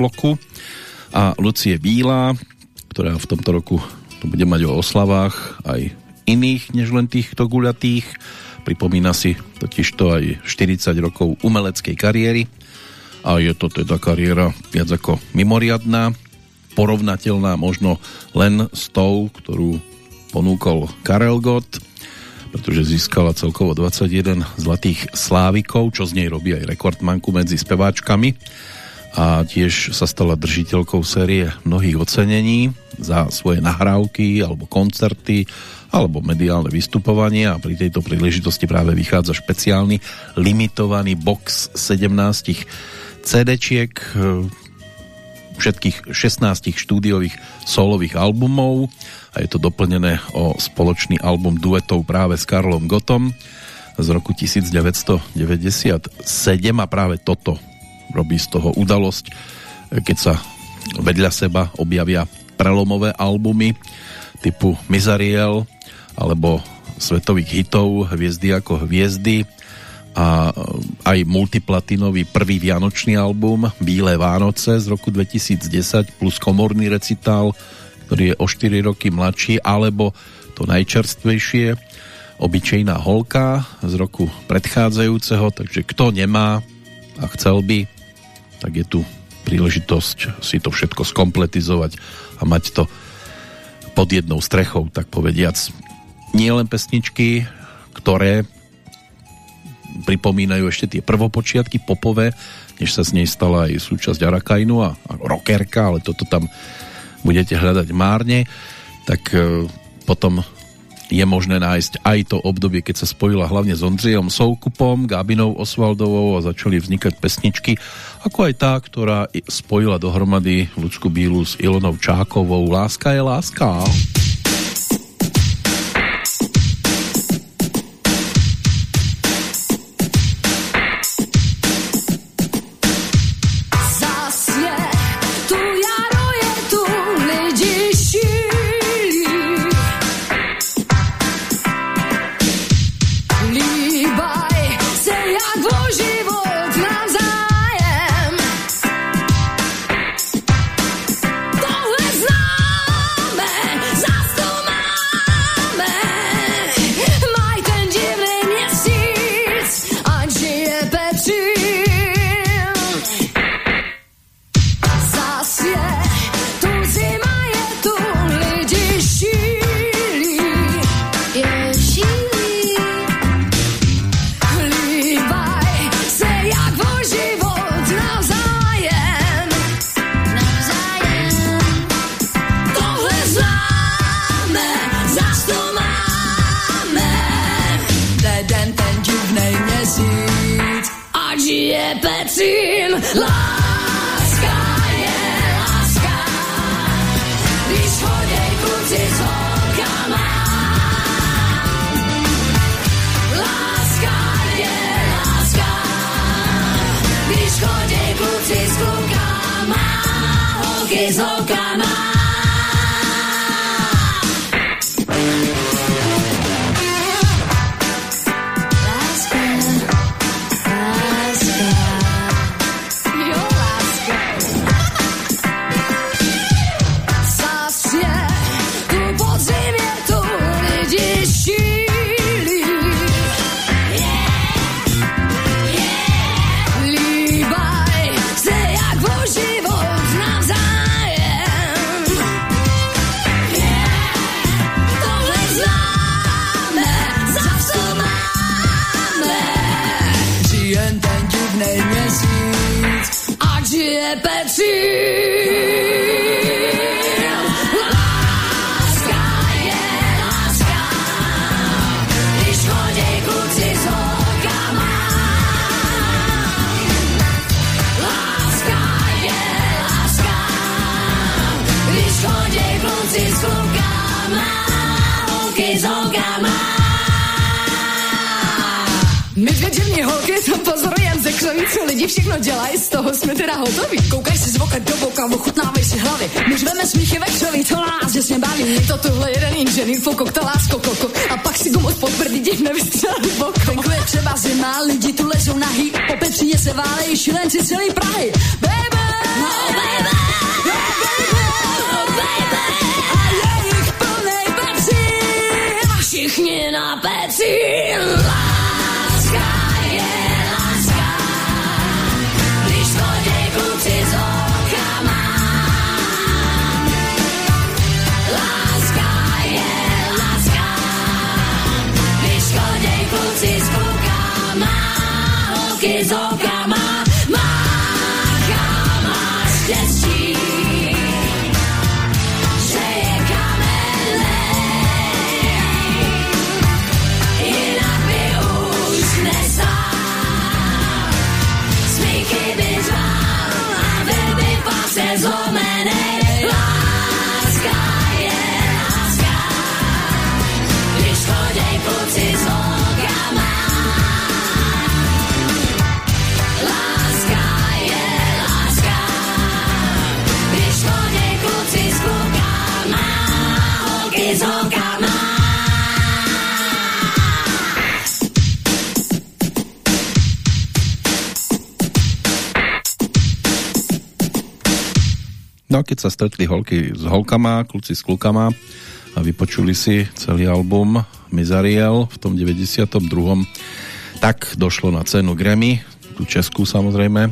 Bloku. A Lucie Bílá, ktorá v tomto roku to bude mať o oslavách aj iných, než len týchto guľatých. Pripomína si totižto aj 40 rokov umeleckej kariéry a je to teda kariéra viac ako mimoriadná, porovnateľná možno len s tou, ktorú ponúkol Karel Gott, pretože získala celkovo 21 zlatých slávikov, čo z nej robí aj rekordmanku medzi speváčkami a tiež sa stala držiteľkou série mnohých ocenení za svoje nahrávky alebo koncerty alebo mediálne vystupovanie. A pri tejto príležitosti práve vychádza špeciálny limitovaný box 17 CD-čiek všetkých 16 štúdiových solových albumov. A je to doplnené o spoločný album duetov práve s Karlom Gottom z roku 1997 a práve toto robí z toho udalosť, keď sa vedľa seba objavia prelomové albumy typu Mizariel alebo svetových hitov Hviezdy ako hviezdy a aj multiplatinový prvý vianočný album Bílé Vánoce z roku 2010 plus komorný recitál, ktorý je o 4 roky mladší, alebo to najčerstvejšie Obyčejná holka z roku predchádzajúceho, takže kto nemá a chcel by, tak je tu príležitosť si to všetko skompletizovať a mať to pod jednou strechou, tak povediac. Nie len pesničky, ktoré pripomínajú ešte tie prvopočiatky popové, než sa z nej stala aj súčasť Arakajnu a, a rockerka, ale toto tam budete hľadať márne, tak e, potom je možné nájsť aj to obdobie, keď sa spojila hlavne s Ondřejom Soukupom, Gabinou Osvaldovou a začali vznikať pesničky, ako aj tá, ktorá spojila dohromady Lucku Bílu s Ilonou Čákovou. Láska je láska. Zas lidi všechno dělají, z toho jsme teda hotoví. Koukaj si z boka do boka, ochutnávej si hlavy. My řveme smíchy ve křoví, to nás děsně baví. Je to tuhle jeden inženýr, fokok, lásko, koko. A pak si gumu pod prdí děch nevystřelil bokom. Venku je třeba zima, lidi tu ležou nahý, po Petříně se válejí šilenci celý Prahy. Baby! No baby, No, baby! no baby, A je jich plnej Petřín! a všichni na pecín. No keď sa stretli holky s holkama, kluci s klukama a vypočuli si celý album Mizariel v tom 92. Tak došlo na cenu Grammy, tú českú samozrejme.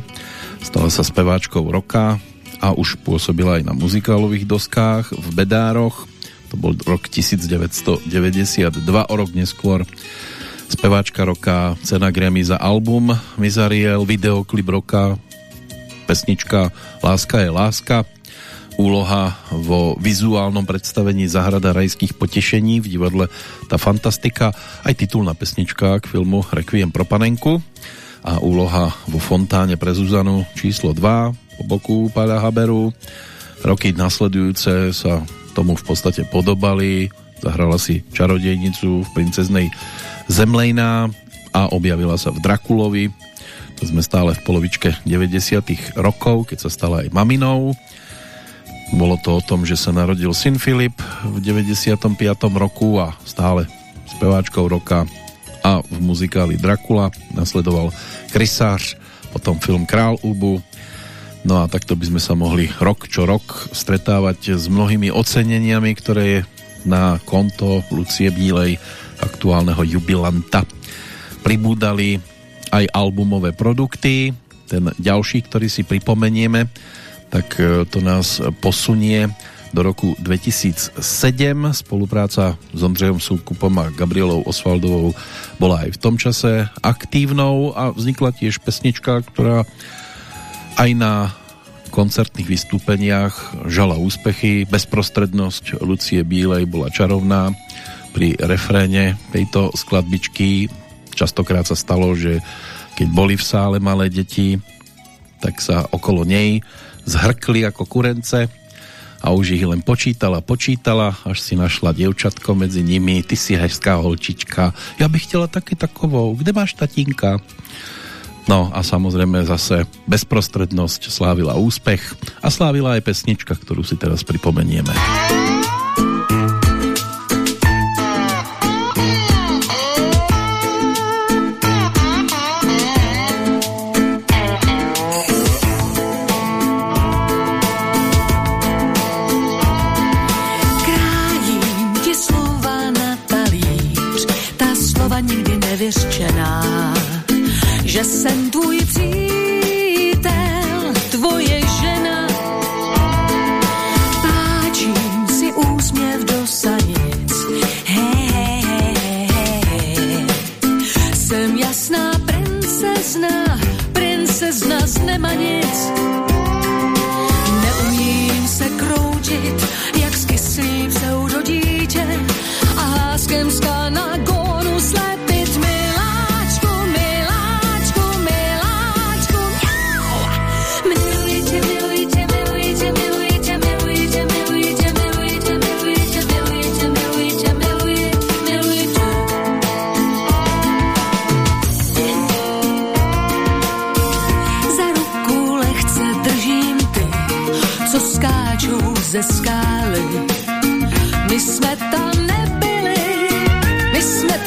Stala sa speváčkou roka a už pôsobila aj na muzikálových doskách v Bedároch. To bol rok 1992, o rok neskôr speváčka roka, cena Grammy za album Mizariel, videoklip roka, pesnička Láska je láska, úloha vo vizuálnom predstavení Zahrada rajských potešení v divadle Ta Fantastika, aj titulná pesnička k filmu Requiem pro panenku a úloha vo Fontáne pre Zuzanu číslo 2 po boku Páľa Haberu. Roky nasledujúce sa tomu v podstate podobali. Zahrala si čarodejnicu v princeznej Zemlejná a objavila sa v Drakulovi. To sme stále v polovičke 90 rokov, keď sa stala aj maminou. Bolo to o tom, že sa narodil syn Filip v 95. roku a stále speváčkou roka a v muzikáli Dracula nasledoval Krysář, potom film Král Ubu. No a takto by sme sa mohli rok čo rok stretávať s mnohými oceneniami, ktoré je na konto Lucie Bílej, aktuálneho jubilanta. Pribúdali aj albumové produkty. Ten ďalší, ktorý si pripomenieme, tak e, to nás posunie do roku 2007. Spolupráca s Ondřejom Súkupom a Gabrielou Osvaldovou bola aj v tom čase aktívnou a vznikla tiež pesnička, ktorá aj na koncertných vystúpeniach žala úspechy. Bezprostrednosť Lucie Bílej bola čarovná pri refréne tejto skladbičky. Častokrát sa stalo, že keď boli v sále malé deti, tak sa okolo nej zhrkli ako kurence a už ich len počítala, počítala, až si našla dievčatko medzi nimi, ty si hezká holčička, ja bych chcela taky takovou, kde máš tatínka? No a samozrejme zase bezprostrednosť slávila úspech a slávila aj pesnička, ktorú si teraz pripomenieme. de mañana.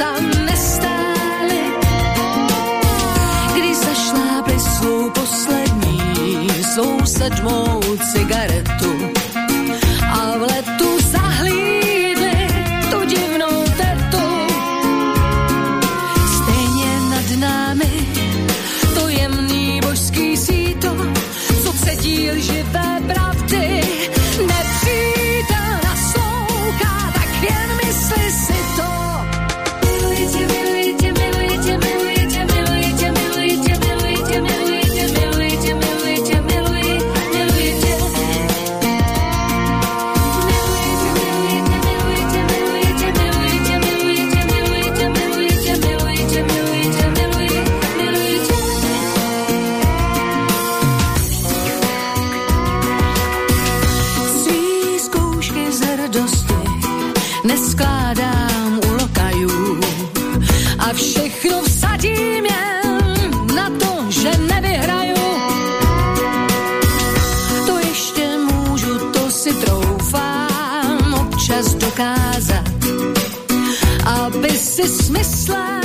Tam nestáli. Když zašlápli svou poslední, svou sedmou cigaretu si.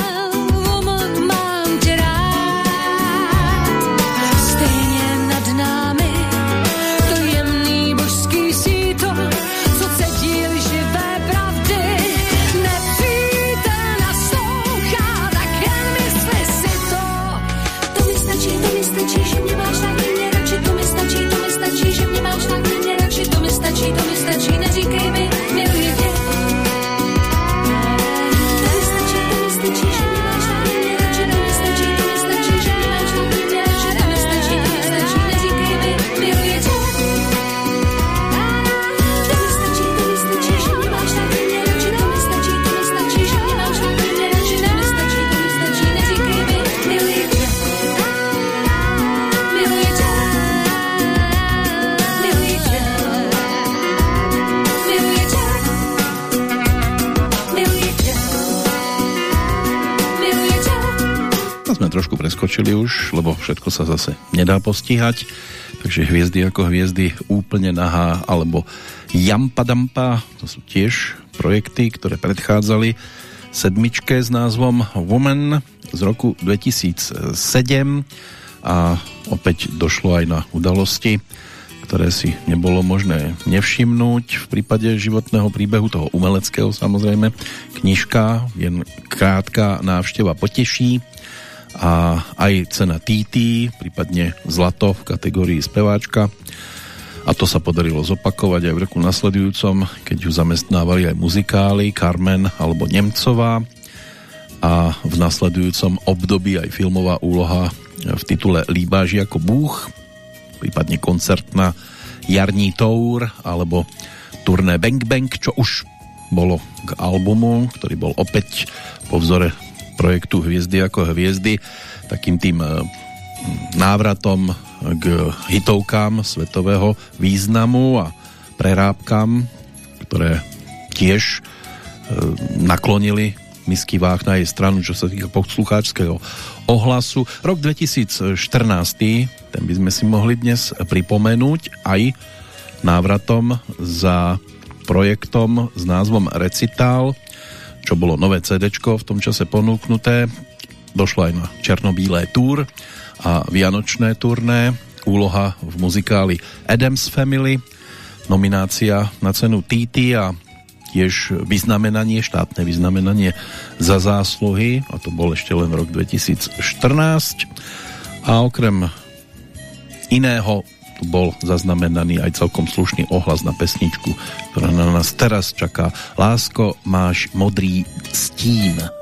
Trošku preskočili už, lebo všetko sa zase nedá postihať. Takže hviezdy ako hviezdy úplne nahá, alebo Jampa Dampa, to sú tiež projekty, ktoré predchádzali sedmičke s názvom Woman z roku 2007 a opäť došlo aj na udalosti, ktoré si nebolo možné nevšimnúť v prípade životného príbehu toho umeleckého samozrejme. Knižka, jen krátka návšteva poteší a aj cena TT, prípadne zlato v kategórii speváčka. A to sa podarilo zopakovať aj v roku nasledujúcom, keď ju zamestnávali aj muzikály Carmen alebo Nemcová a v nasledujúcom období aj filmová úloha v titule Líbáži ako Bůh, prípadne koncertná Jarní Tour alebo turné Bang Bang, čo už bolo k albumu, ktorý bol opäť po vzore projektu Hviezdy ako hviezdy takým tým e, návratom k hitovkám svetového významu a prerábkam, ktoré tiež e, naklonili misky váh na jej stranu, čo sa týka poslucháčského ohlasu. Rok 2014, ten by sme si mohli dnes pripomenúť aj návratom za projektom s názvom Recital, čo bolo nové CD v tom čase ponúknuté. Došlo aj na černobílé túr a vianočné turné. Úloha v muzikáli Adams Family, nominácia na cenu TT a tiež vyznamenanie, štátne vyznamenanie za zásluhy a to bol ešte len rok 2014 a okrem iného tu bol zaznamenaný aj celkom slušný ohlas na pesničku, ktorá na nás teraz čaká. Lásko, máš modrý stín.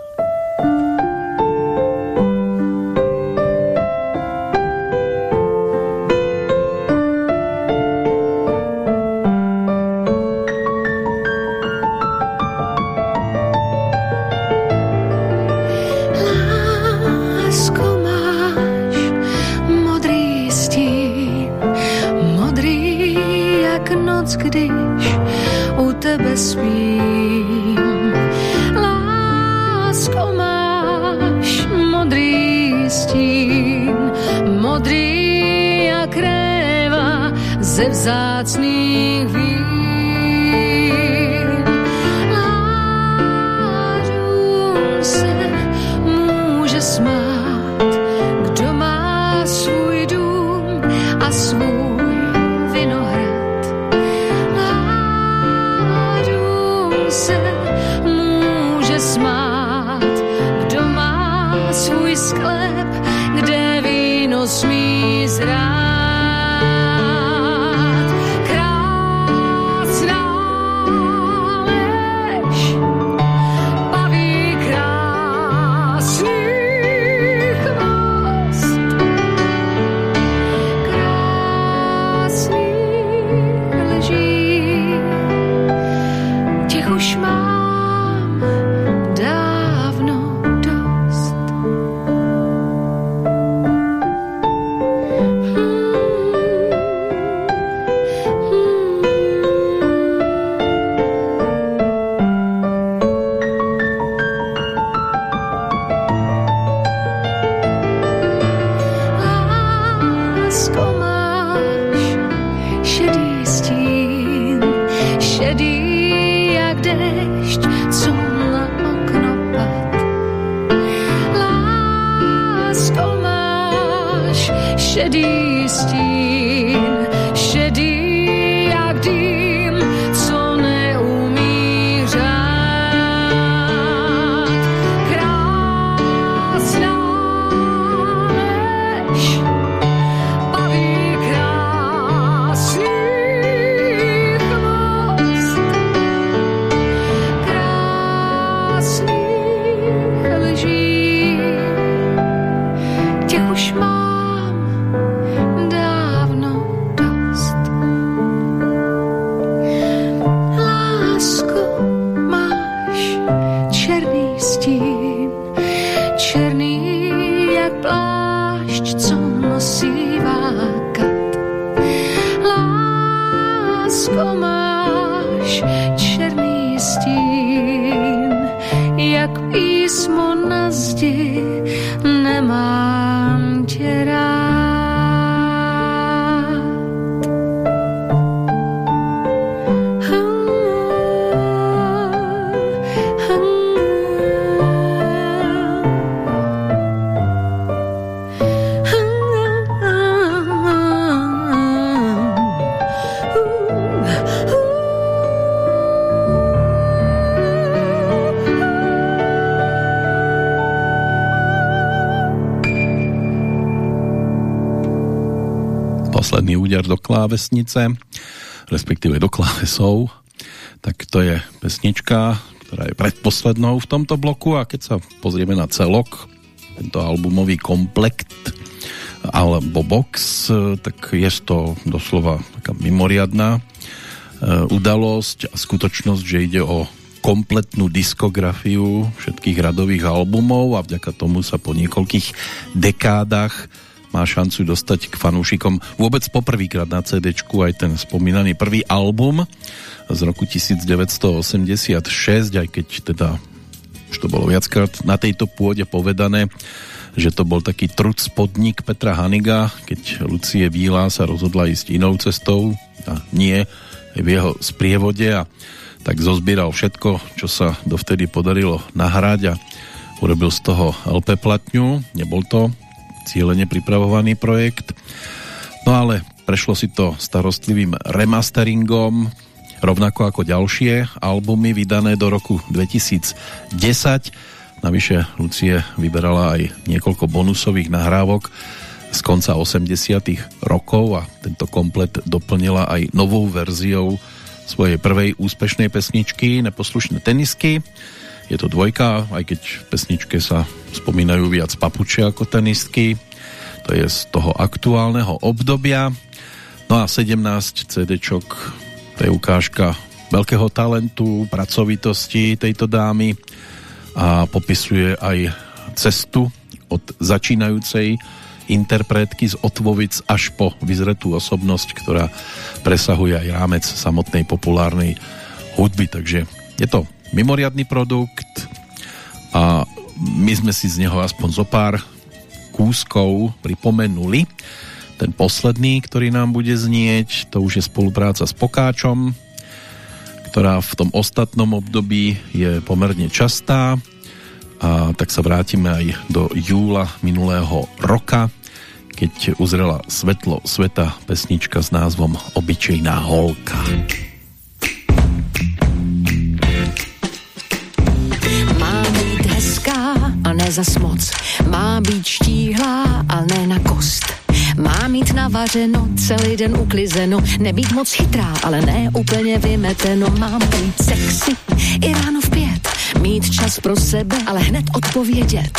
Klávesnice, respektíve do klávesov, tak to je pesnička, ktorá je predposlednou v tomto bloku a keď sa pozrieme na celok, tento albumový komplekt alebo box, tak je to doslova taká mimoriadná e, udalosť a skutočnosť, že ide o kompletnú diskografiu všetkých radových albumov a vďaka tomu sa po niekoľkých dekádach má šancu dostať k fanúšikom vôbec poprvýkrát na CD aj ten spomínaný prvý album z roku 1986, aj keď teda už to bolo viackrát na tejto pôde povedané, že to bol taký trud spodník Petra Haniga, keď Lucie Víla sa rozhodla ísť inou cestou a nie v jeho sprievode a tak zozbieral všetko, čo sa dovtedy podarilo nahrať a urobil z toho LP platňu. Nebol to cieľene pripravovaný projekt. No ale prešlo si to starostlivým remasteringom, rovnako ako ďalšie albumy vydané do roku 2010. Navyše Lucie vyberala aj niekoľko bonusových nahrávok z konca 80 rokov a tento komplet doplnila aj novou verziou svojej prvej úspešnej pesničky Neposlušné tenisky. Je to dvojka, aj keď v pesničke sa spomínajú viac papuče ako tenistky. To je z toho aktuálneho obdobia. No a 17 CD-čok, to je ukážka veľkého talentu, pracovitosti tejto dámy a popisuje aj cestu od začínajúcej interpretky z Otvovic až po vyzretú osobnosť, ktorá presahuje aj rámec samotnej populárnej hudby, takže je to mimoriadný produkt a my sme si z neho aspoň zo pár kúskov pripomenuli. Ten posledný, ktorý nám bude znieť, to už je spolupráca s Pokáčom, ktorá v tom ostatnom období je pomerne častá a tak sa vrátime aj do júla minulého roka, keď uzrela svetlo sveta pesnička s názvom Obyčejná holka. Ne zas moc, má být štíhlá a ne na kost. Má mít navařeno, celý den uklizeno, nebýt moc chytrá, ale ne úplně vymeteno. Mám být sexy i ráno v pět, mít čas pro sebe, ale hned odpovědět.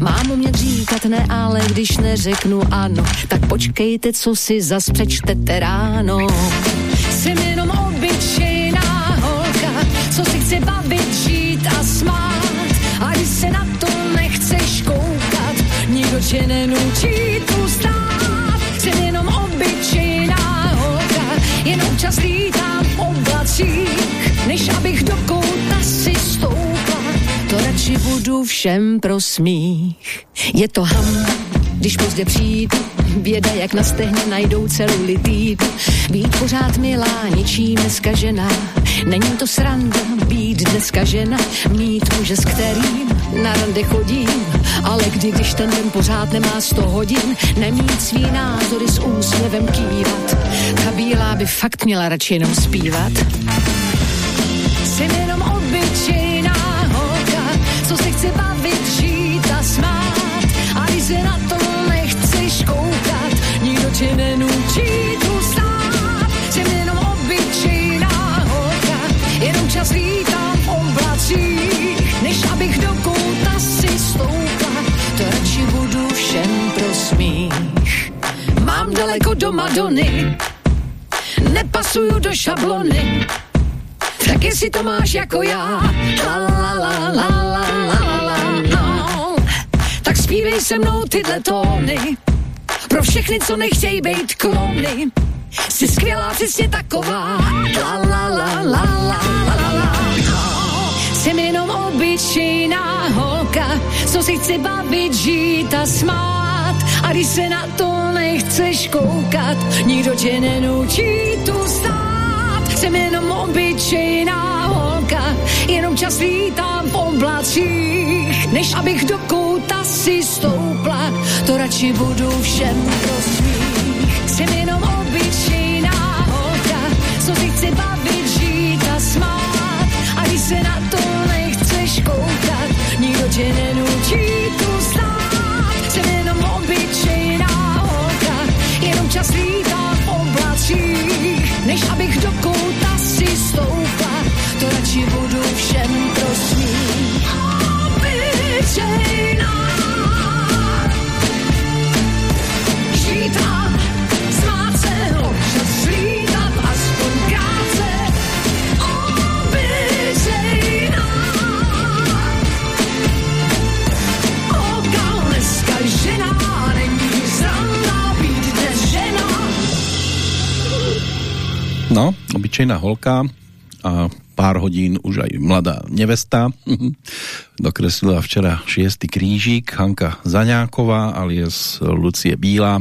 Mám umět říkat ne, ale když neřeknu ano, tak počkejte, co si zas přečtete ráno. Jsem jenom obyčejná holka, co si chce bavit, žít a smát. A když se na tě nenutí tu stát. Jsem jenom obyčejná holka, jenom čas lítám oblacích, Radši budu všem pro smích. Je to ham, když pozdě přijdu, běda jak na stehně najdou celulitid. Být pořád milá, ničím neskažená, není to sranda být dneska žena, mít muže, s kterým na rande chodím, ale kdy, když ten den pořád nemá sto hodin, nemít svý názory s úsměvem kývat, ta bílá by fakt měla radši jenom zpívat. Jsem jenom tě nenutí tu stát. Jsem jenom obyčejná holka, jenom čas lítám v oblacích, než abych do kouta si stoupla, to radši budu všem pro smích. Mám daleko do Madony, nepasuju do šablony, tak jestli to máš jako já, la la la la la la la tak zpívej se mnou tyhle tóny, Pro všechny, co nechtějí být klony, jsi skvělá přesně taková. La la la la la la la. Jsem jenom obyčejná holka, co si chci bavit, žít a smát. A když se na to nechceš koukat, nikdo tě nenúčí tu stát. Jsem jenom obyčejná holka, jenom čas lítám v oblacích. Než abych do kouta si stoupla, to radši budu všem pro smích. Jsem jenom obyčejná holka, co si chci bavit, žít a smát. A když se na to nechceš koukat, nikdo tě nenutí tu stát. Jsem jenom obyčejná holka, jenom čas lítám v oblacích. Než abych do Slow. Obyčejná holka a pár hodín už aj mladá nevesta. Dokreslila včera šiestý krížik Hanka Zaňáková alias Lucie Bílá.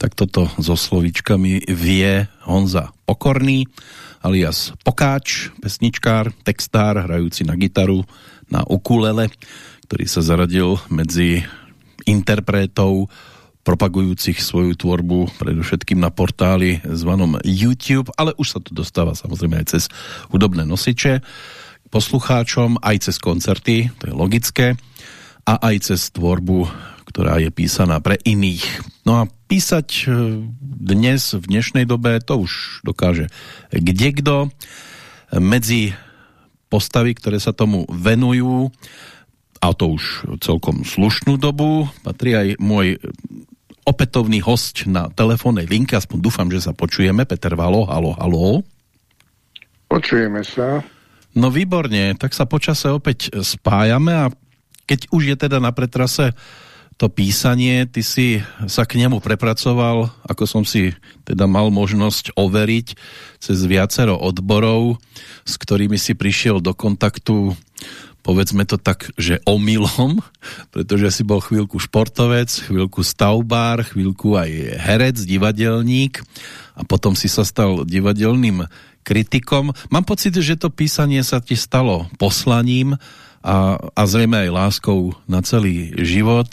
Tak toto so slovičkami vie Honza Pokorný alias Pokáč, pesničkár, textár, hrajúci na gitaru, na ukulele, ktorý sa zaradil medzi interpretov propagujúcich svoju tvorbu predovšetkým na portáli zvanom YouTube, ale už sa to dostáva samozrejme aj cez hudobné nosiče poslucháčom, aj cez koncerty, to je logické, a aj cez tvorbu, ktorá je písaná pre iných. No a písať e, dnes, v dnešnej dobe, to už dokáže kdekto. Medzi postavy, ktoré sa tomu venujú, a to už celkom slušnú dobu, patrí aj môj opätovný host na telefónnej linke, aspoň dúfam, že sa počujeme. Peter Valo, halo, halo. Počujeme sa. No výborne, tak sa počase opäť spájame a keď už je teda na pretrase to písanie, ty si sa k nemu prepracoval, ako som si teda mal možnosť overiť cez viacero odborov, s ktorými si prišiel do kontaktu povedzme to tak, že omylom, pretože si bol chvíľku športovec, chvíľku stavbár, chvíľku aj herec, divadelník a potom si sa stal divadelným kritikom. Mám pocit, že to písanie sa ti stalo poslaním a, a zrejme aj láskou na celý život.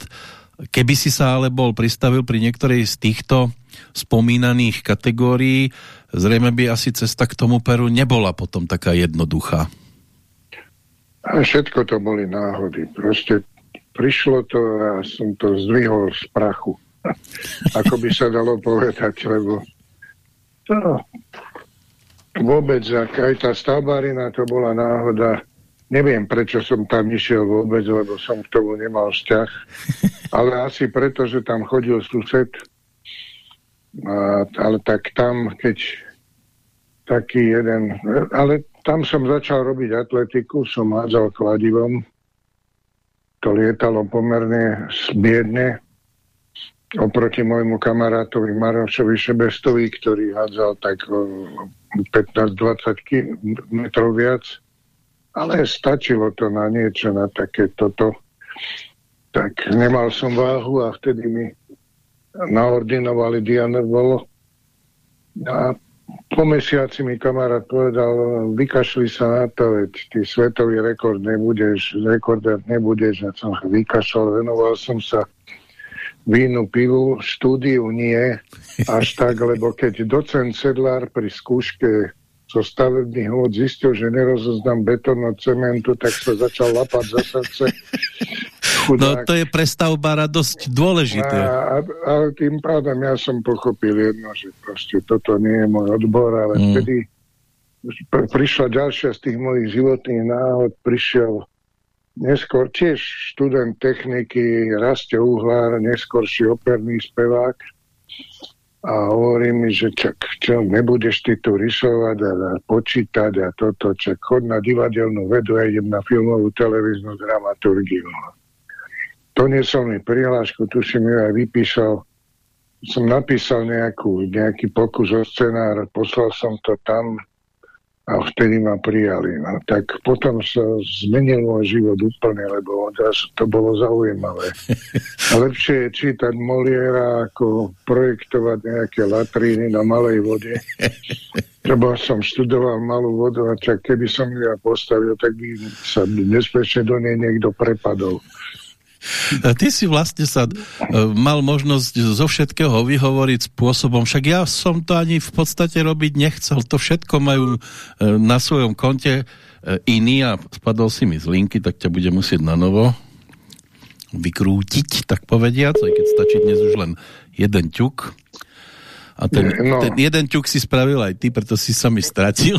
Keby si sa ale bol pristavil pri niektorej z týchto spomínaných kategórií, zrejme by asi cesta k tomu peru nebola potom taká jednoduchá. A všetko to boli náhody. Proste prišlo to a som to zdvihol z prachu. Ako by sa dalo povedať, lebo to vôbec, aj tá stavbárina, to bola náhoda. Neviem, prečo som tam išiel vôbec, lebo som k tomu nemal vzťah. Ale asi preto, že tam chodil sused. A, ale tak tam, keď taký jeden... Ale tam som začal robiť atletiku, som hádzal kladivom. To lietalo pomerne biedne oproti môjmu kamarátovi Marošovi Šebestovi, ktorý hádzal tak 15-20 metrov viac. Ale stačilo to na niečo, na také toto. Tak nemal som váhu a vtedy mi naordinovali Dianerbolo. A po mesiaci mi kamarát povedal, vykašli sa na to, veď ty svetový rekord nebudeš, rekordár nebudeš, ja som vykašľal, venoval som sa vínu, pivu, štúdiu nie, až tak, lebo keď docent Sedlár pri skúške zo stavebných hôd zistil, že nerozoznám betón od cementu, tak sa začal lapať za srdce. Chudák. No to je pre stavbára dosť dôležité. A, a, ale tým pádom ja som pochopil jedno, že proste toto nie je môj odbor, ale mm. vtedy pr prišla ďalšia z tých mojich životných náhod, prišiel neskôr tiež študent techniky, Raste Uhlár, neskôrší operný spevák a hovorí mi, že čak, čo, nebudeš ty tu rysovať a, a počítať a toto, čak chod na divadelnú vedu a idem na filmovú televíznu dramaturgiu. Doniesol mi prihlášku, tu si mi aj vypísal, som napísal nejakú, nejaký pokus o scenár, poslal som to tam, a vtedy ma prijali. No, tak potom sa zmenil môj život úplne, lebo odrazu to bolo zaujímavé. A lepšie je čítať Moliera, ako projektovať nejaké latríny na malej vode. Lebo som študoval malú vodu a čak keby som ju ja postavil, tak by sa bezpečne do nej niekto prepadol. Ty si vlastne sa uh, mal možnosť zo všetkého vyhovoriť spôsobom, však ja som to ani v podstate robiť nechcel, to všetko majú uh, na svojom konte uh, iní a spadol si mi z linky, tak ťa budem musieť na novo vykrútiť, tak povediac, aj keď stačí dnes už len jeden ťuk. A ten, no. ten jeden ťuk si spravil aj ty, preto si sa mi stratil.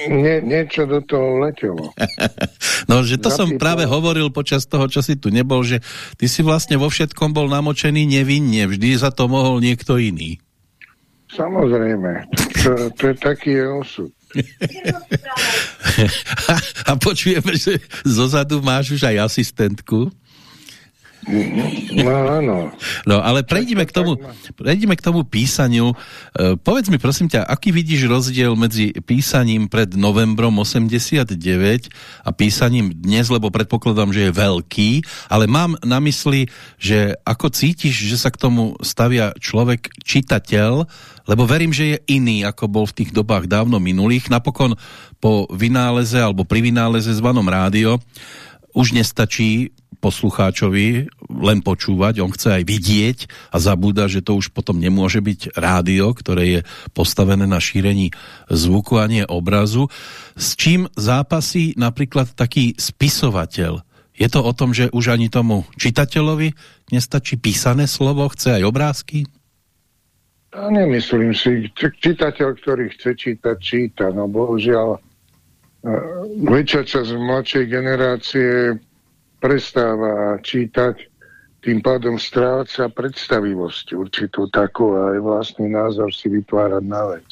Nie, niečo do toho letelo. no, že to Zapípal. som práve hovoril počas toho, čo si tu nebol, že ty si vlastne vo všetkom bol namočený nevinne. Vždy za to mohol niekto iný. Samozrejme. To, to je taký osud. a počujeme, že zozadu máš už aj asistentku. No áno. No ale prejdime k tomu, prejdime k tomu písaniu. E, povedz mi prosím ťa, aký vidíš rozdiel medzi písaním pred novembrom 89 a písaním dnes, lebo predpokladám, že je veľký, ale mám na mysli, že ako cítiš, že sa k tomu stavia človek, čitateľ, lebo verím, že je iný, ako bol v tých dobách dávno minulých. Napokon po vynáleze alebo pri vynáleze zvanom rádio už nestačí poslucháčovi len počúvať, on chce aj vidieť a zabúda, že to už potom nemôže byť rádio, ktoré je postavené na šírení zvuku a nie obrazu. S čím zápasí napríklad taký spisovateľ? Je to o tom, že už ani tomu čitateľovi nestačí písané slovo, chce aj obrázky? A nemyslím si. Čitateľ, ktorý chce čítať, číta. No bohužiaľ, väčšia časť mladšej generácie prestáva čítať, tým pádom stráca predstavivosť určitú takú a aj vlastný názor si vytvárať na vec.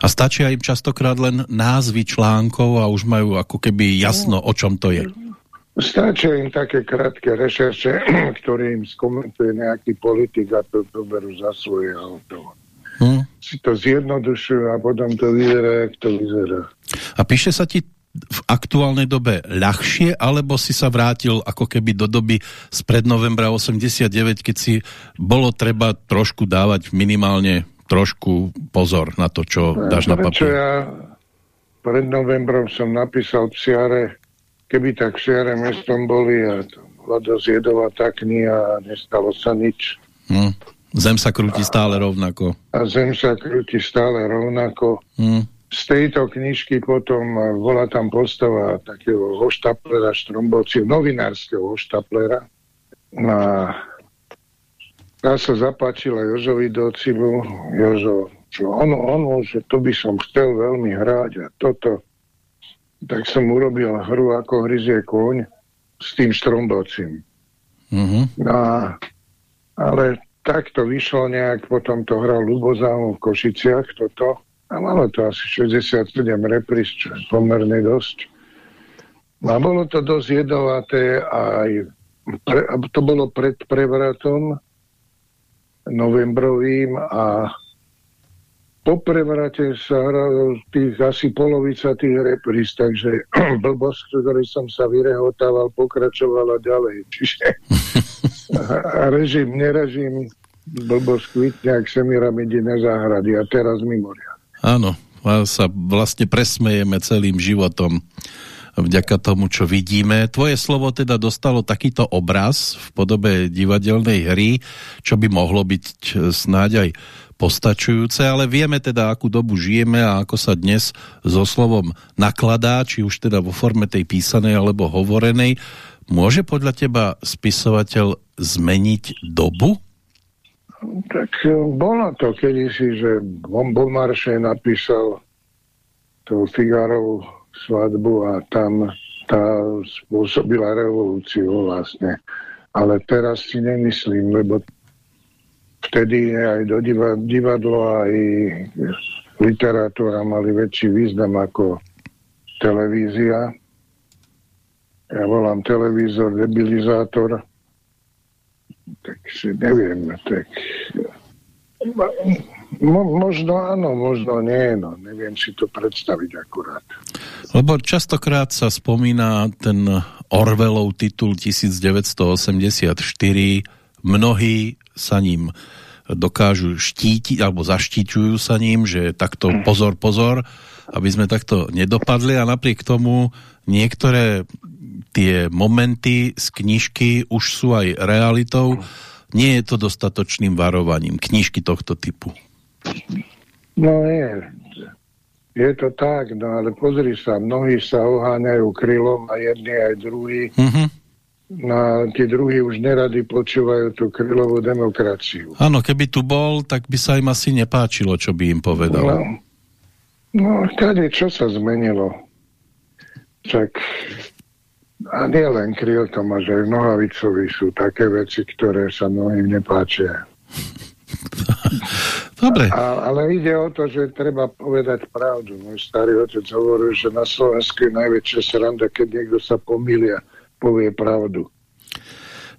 A stačia im častokrát len názvy článkov a už majú ako keby jasno, o čom to je. Stačia im také krátke rešerše, ktoré im skomentuje nejaký politik a to, to berú za svoje auto. Hm. Si to zjednodušujú a potom to vyzerá, jak to vyzerá. A píše sa ti v aktuálnej dobe ľahšie, alebo si sa vrátil ako keby do doby z pred novembra 89, keď si bolo treba trošku dávať minimálne trošku pozor na to, čo ja, dáš na papier. Ja pred novembrom som napísal psiare, keby tak psiare mestom boli a to bola dosť jedová tá kniha a nestalo sa nič. Hm. Zem sa krúti stále rovnako. A zem sa krúti stále rovnako. Hm z tejto knižky potom e, bola tam postava takého hoštaplera Štrombovci, novinárskeho hoštaplera. A tá sa zapáčila Jožovi Docimu. Jožo, čo ono, ono, že to by som chcel veľmi hrať a toto. Tak som urobil hru ako hryzie kôň s tým Štrombovcim. Mm-hmm. No, ale tak to vyšlo nejak, potom to hral Lubozámu v Košiciach, toto. A malo to asi 67 repríz, čo je pomerne dosť. A bolo to dosť jedovaté aj pre, to bolo pred prevratom novembrovým a po prevrate sa hralo tých asi polovica tých repríz, takže blbosť, ktorý som sa vyrehotával, pokračovala ďalej. Čiže a režim, nerežim, blbosť kvitne, ak Semira ide na záhrady a teraz mimoria. Áno, a sa vlastne presmejeme celým životom vďaka tomu, čo vidíme. Tvoje slovo teda dostalo takýto obraz v podobe divadelnej hry, čo by mohlo byť snáď aj postačujúce, ale vieme teda, akú dobu žijeme a ako sa dnes so slovom nakladá, či už teda vo forme tej písanej alebo hovorenej. Môže podľa teba spisovateľ zmeniť dobu? Tak e, bolo to kedysi, že Bombomarše napísal tú Figarovú svadbu a tam tá spôsobila revolúciu vlastne. Ale teraz si nemyslím, lebo vtedy aj do divadlo aj literatúra mali väčší význam ako televízia. Ja volám televízor debilizátor tak si neviem, tak Mo, možno áno, možno nie, no neviem si to predstaviť akurát. Lebo častokrát sa spomína ten Orwellov titul 1984, mnohí sa ním dokážu štítiť, alebo zaštíťujú sa ním, že takto pozor, pozor, aby sme takto nedopadli a napriek tomu niektoré tie momenty z knižky už sú aj realitou. Nie je to dostatočným varovaním knižky tohto typu. No nie. Je to tak, no ale pozri sa, mnohí sa oháňajú krylom a jedni aj druhí. Mm-hmm. No a tí druhí už nerady počúvajú tú krylovú demokraciu. Áno, keby tu bol, tak by sa im asi nepáčilo, čo by im povedal. No, no tady čo sa zmenilo? Tak a nie len kryl, to máš aj nohavicovi sú také veci, ktoré sa mnohým nepáčia. Dobre. A, ale ide o to, že treba povedať pravdu. Môj starý otec hovoril, že na Slovensku je najväčšia sranda, keď niekto sa pomýlia, povie pravdu.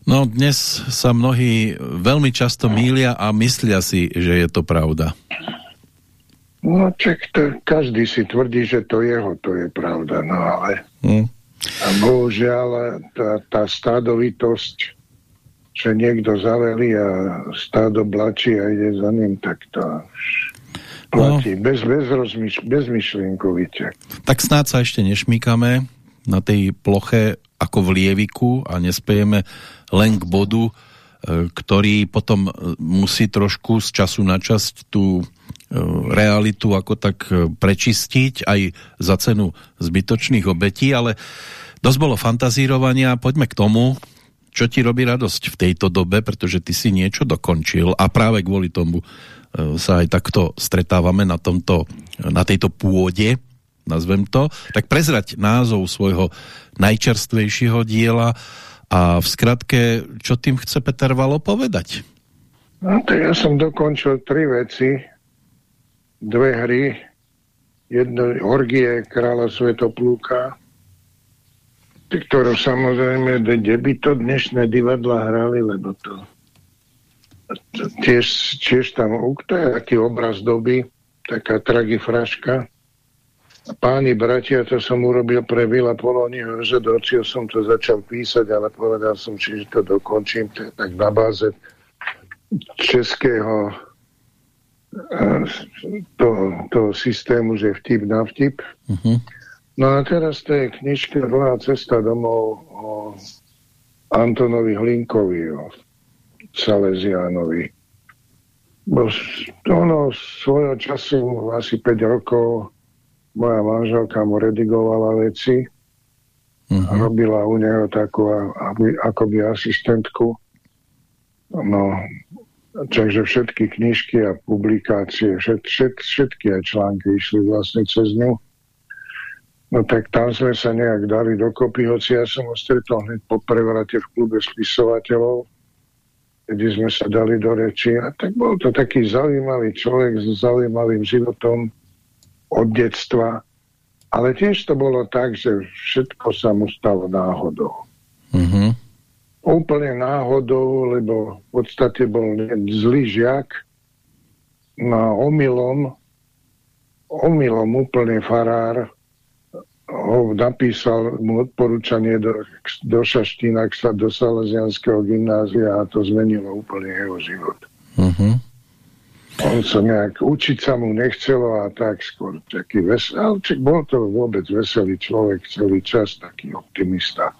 No dnes sa mnohí veľmi často mília a myslia si, že je to pravda. No čak to, každý si tvrdí, že to jeho, to je pravda, no ale hmm. a bohužiaľ tá, tá stádovitosť, že niekto zaveli a stádo blačí a ide za ním, tak to platí no. bez, bez, rozmyš, bezmyšlienkovite. Tak snáď sa ešte nešmíkame na tej ploche ako v lieviku a nespejeme len k bodu, e, ktorý potom musí trošku z času na časť tú E, realitu ako tak e, prečistiť aj za cenu zbytočných obetí, ale dosť bolo fantazírovania. Poďme k tomu, čo ti robí radosť v tejto dobe, pretože ty si niečo dokončil a práve kvôli tomu e, sa aj takto stretávame na, tomto, na tejto pôde, nazvem to, tak prezrať názov svojho najčerstvejšieho diela a v skratke, čo tým chce Peter Valo povedať? No tak ja som dokončil tri veci dve hry, jedno Orgie kráľa Svetoplúka, ktorú samozrejme, kde by to dnešné divadla hrali, lebo to, tiež, tiež tam, je taký obraz doby, taká tragifraška. Páni bratia, to som urobil pre Vila Polóniho, že do som to začal písať, ale povedal som že to dokončím tak na báze českého toho, toho systému, že vtip na vtip. Uh-huh. No a teraz to je knižka Dlhá cesta domov o Antonovi Hlinkovi, o Salesiánovi. Bo ono svojho času, asi 5 rokov, moja manželka mu redigovala veci uh-huh. a robila u neho takú akoby asistentku. No, Takže všetky knižky a publikácie, všet, všet, všetky aj články išli vlastne cez ňu. No tak tam sme sa nejak dali dokopy, hoci ja som ho stretol hneď po prevrate v klube spisovateľov, kedy sme sa dali do reči. A tak bol to taký zaujímavý človek s zaujímavým životom od detstva. Ale tiež to bolo tak, že všetko sa mu stalo náhodou. Mm-hmm úplne náhodou, lebo v podstate bol zlý žiak na omylom, omylom úplne farár ho napísal mu odporúčanie do, do Šaštína do Salesianského gymnázia a to zmenilo úplne jeho život. Uh-huh. On sa nejak, učiť sa mu nechcelo a tak skôr taký veselý, ale bol to vôbec veselý človek celý čas, taký optimista.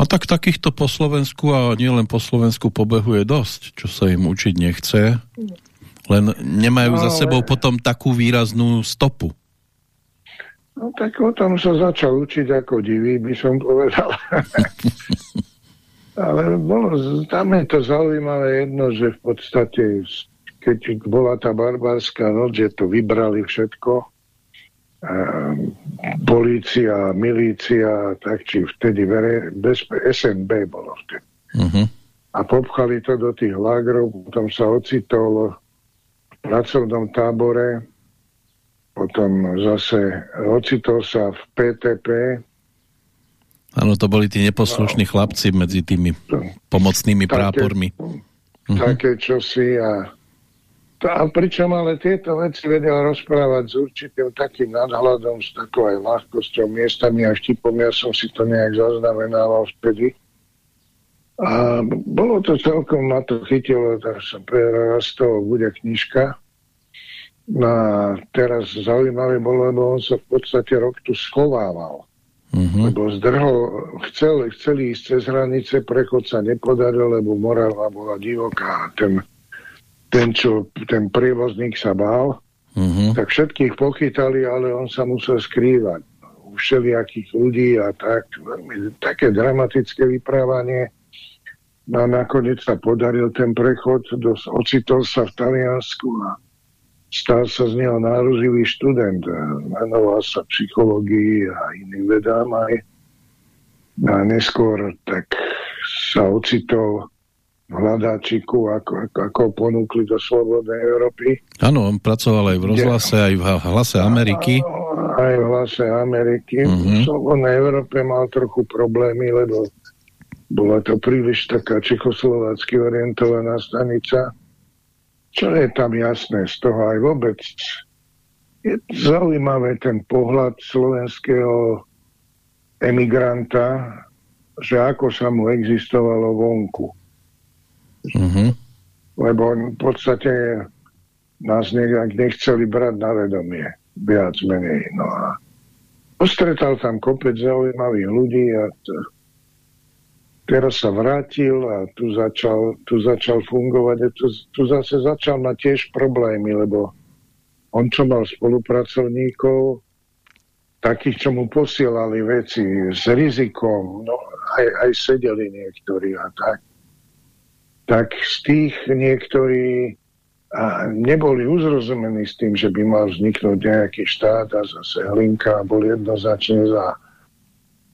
A tak takýchto po Slovensku a nielen po Slovensku pobehuje dosť, čo sa im učiť nechce, len nemajú no, za sebou potom takú výraznú stopu. No tak o tom sa začal učiť ako divý, by som povedal. Ale bolo, tam je to zaujímavé jedno, že v podstate, keď bola tá barbárska noc, že to vybrali všetko, polícia, milícia, tak či vtedy vere, bez, SNB bolo vtedy. Uh-huh. A popchali to do tých lágrov, potom sa ocitol v pracovnom tábore, potom zase ocitol sa v PTP. Áno, to boli tí neposlušní no, chlapci medzi tými pomocnými také, prápormi. Také čosi a a pričom ale tieto veci vedel rozprávať s určitým takým nadhľadom, s takou aj ľahkosťou, miestami a štipom. Ja som si to nejak zaznamenával vtedy. A bolo to celkom, ma to chytilo, tak som povedal, z toho bude knižka. No a teraz zaujímavé bolo, lebo on sa v podstate rok tu schovával. Uh-huh. Lebo zdrhol, chcel, chceli ísť cez hranice, prechod sa nepodaril, lebo Morava bola divoká. Ten ten, čo, ten prievozník sa bál, uh-huh. tak všetkých pochytali, ale on sa musel skrývať. U všelijakých ľudí a tak, veľmi, také dramatické vyprávanie. No a nakoniec sa podaril ten prechod, dos, ocitol sa v Taliansku a stal sa z neho náruživý študent. Menoval sa psychológii a iným vedám aj. A neskôr tak sa ocitol hľadáčiku, ako, ako, ako ponúkli do Slobodnej Európy. Áno, on pracoval aj v rozhlase, aj v hlase Ameriky. Aj v hlase Ameriky. Uh-huh. V Slobodnej Európe mal trochu problémy, lebo bola to príliš taká čechoslovácky orientovaná stanica, čo je tam jasné z toho aj vôbec. Je zaujímavé ten pohľad slovenského emigranta, že ako sa mu existovalo vonku. Mm-hmm. Lebo v podstate nás nejak nechceli brať na vedomie, viac menej. No a postretal tam kopec zaujímavých ľudí a teraz sa vrátil a tu začal, tu začal fungovať. A tu, tu zase začal mať tiež problémy, lebo on, čo mal spolupracovníkov, takých, čo mu posielali veci s rizikom, no aj, aj sedeli niektorí a tak, tak z tých niektorí a neboli uzrozumení s tým, že by mal vzniknúť nejaký štát a zase Hlinka bol jednoznačne za.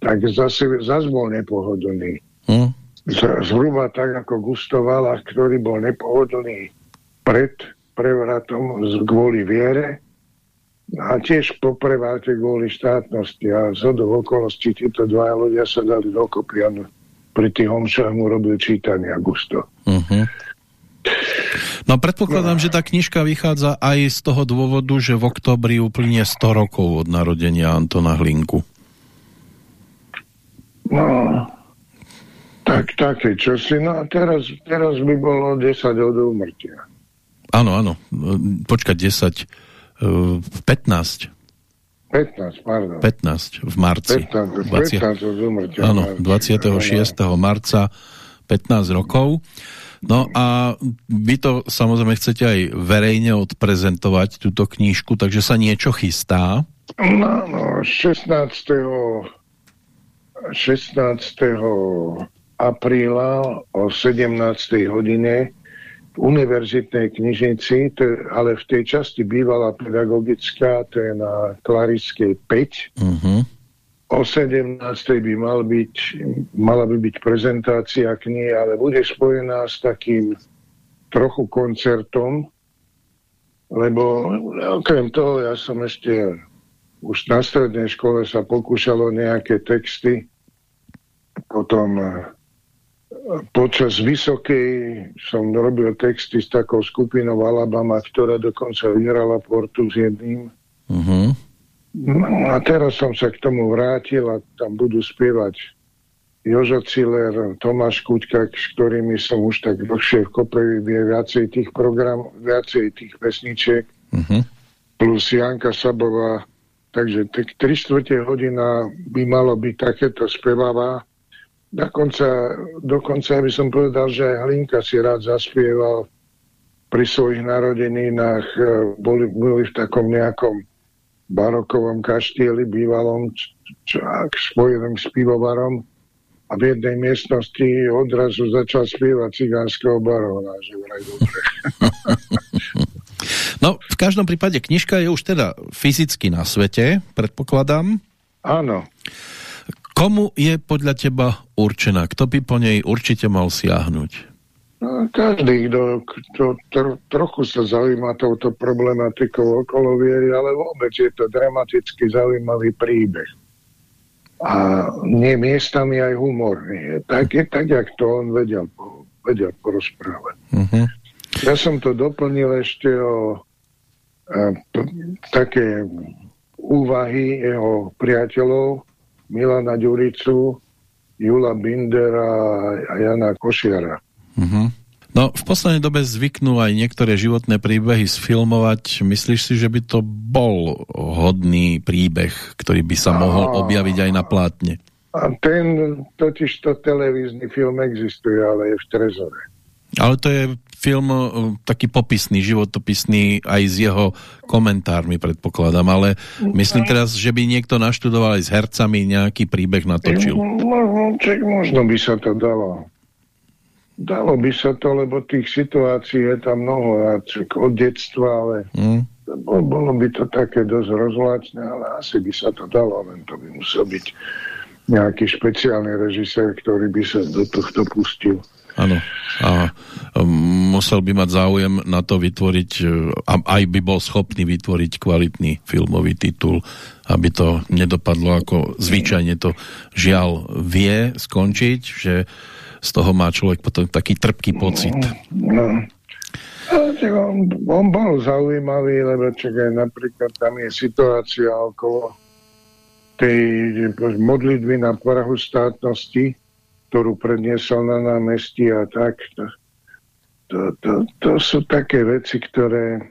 Tak zase, zase bol nepohodlný. Hm? Zhruba tak ako Gustovala, ktorý bol nepohodlný pred prevratom kvôli viere a tiež po prevrate kvôli štátnosti a z hodov okolností títo dva ľudia sa dali dokopy a pri tých homšách mu robil čítania Gusto. Uh-huh. No predpokladám, no. že tá knižka vychádza aj z toho dôvodu, že v oktobri uplynie 100 rokov od narodenia Antona Hlinku. No, tak také čosi. No a teraz, teraz by bolo 10 od úmrtia. Áno, áno. Počkať 10, 15. 15, pardon. 15 v marci. 15, 15 od. Áno, 26. marca 15 rokov. No a vy to samozrejme chcete aj verejne odprezentovať túto knížku, takže sa niečo chystá? No, no 16. 16. apríla o 17. hodine univerzitnej knižnici, to, ale v tej časti bývala pedagogická, to je na Klariskej 5. Uh-huh o 17. by mal byť, mala by byť prezentácia knihy, ale bude spojená s takým trochu koncertom, lebo okrem toho ja som ešte už na strednej škole sa pokúšalo nejaké texty, potom počas vysokej som robil texty s takou skupinou Alabama, ktorá dokonca vyhrala portu s jedným. Uh-huh. No a teraz som sa k tomu vrátil a tam budú spievať Jožo Ciller, Tomáš Kuťka, s ktorými som už tak dlhšie v kope vie viacej tých program, viacej tých pesničiek, uh-huh. plus Janka Sabová, takže tak 3 čtvrte hodina by malo byť takéto spevavá. Dokonca, dokonca by som povedal, že aj Hlinka si rád zaspieval pri svojich narodeninách, eh, boli, boli v takom nejakom barokovom kaštieli, bývalom čo, spojenom s pivovarom a v jednej miestnosti odrazu začal spievať cigánskeho barona, že vraj dobre. No, v každom prípade knižka je už teda fyzicky na svete, predpokladám. Áno. Komu je podľa teba určená? Kto by po nej určite mal siahnuť? No, každý, kto, kto tro, trochu sa zaujíma touto problematikou okolo viery, ale vôbec je to dramaticky zaujímavý príbeh. A nie miestami aj humorný. Tak, je tak, jak to on vedel, vedel porozprávať. Uh-huh. Ja som to doplnil ešte o a, p, také úvahy jeho priateľov Milana Ďuricu, Jula Bindera a Jana Košiara. Uh-huh. No, v poslednej dobe zvyknú aj niektoré životné príbehy sfilmovať. Myslíš si, že by to bol hodný príbeh, ktorý by sa mohol objaviť aj na plátne? A ten, totiž to televízny film existuje, ale je v Trezore. Ale to je film e, taký popisný, životopisný, aj s jeho komentármi predpokladám, ale myslím teraz, že by niekto naštudoval aj s hercami nejaký príbeh natočil. Možno, možno by sa to dalo. Dalo by sa to, lebo tých situácií je tam mnoho od detstva, ale mm. bolo by to také dosť rozvláčne, ale asi by sa to dalo, len to by musel byť nejaký špeciálny režisér, ktorý by sa do tohto pustil. Áno. A musel by mať záujem na to vytvoriť, e, aj by bol schopný vytvoriť kvalitný filmový titul, aby to nedopadlo ako zvyčajne to žiaľ vie skončiť, že z toho má človek potom taký trpký pocit. No. On, on bol zaujímavý, lebo čakaj, napríklad tam je situácia okolo tej modlitby na Prahu státnosti, ktorú predniesol na námestí a tak. To, to, to, to sú také veci, ktoré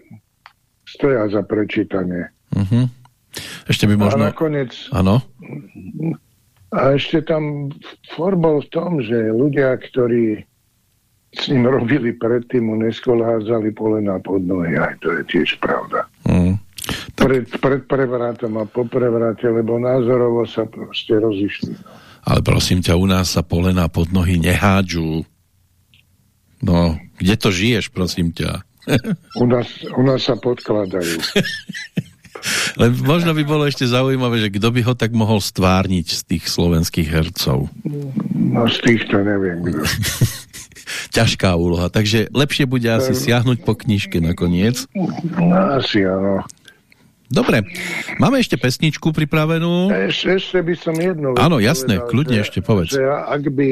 stoja za prečítanie. Uh-huh. Ešte by možno... A nakoniec... Áno? A ešte tam for bol v tom, že ľudia, ktorí s ním robili predtým, mu neskôr hádzali polena pod nohy. Aj to je tiež pravda. Mm. Tak... Pred, pred prevrátom a po prevrate, lebo názorovo sa proste rozišli. No. Ale prosím ťa, u nás sa polena pod nohy nehádžu. No, kde to žiješ, prosím ťa? u, nás, u nás sa podkladajú. Len možno by bolo ešte zaujímavé, že kto by ho tak mohol stvárniť z tých slovenských hercov. No z týchto neviem kto. ťažká úloha. Takže lepšie bude asi siahnuť po knižke nakoniec. No, asi áno. Dobre, máme ešte pesničku pripravenú. Ešte, ešte by som jednu Áno, jasné, povedal, kľudne že, ešte povedz. Že ak by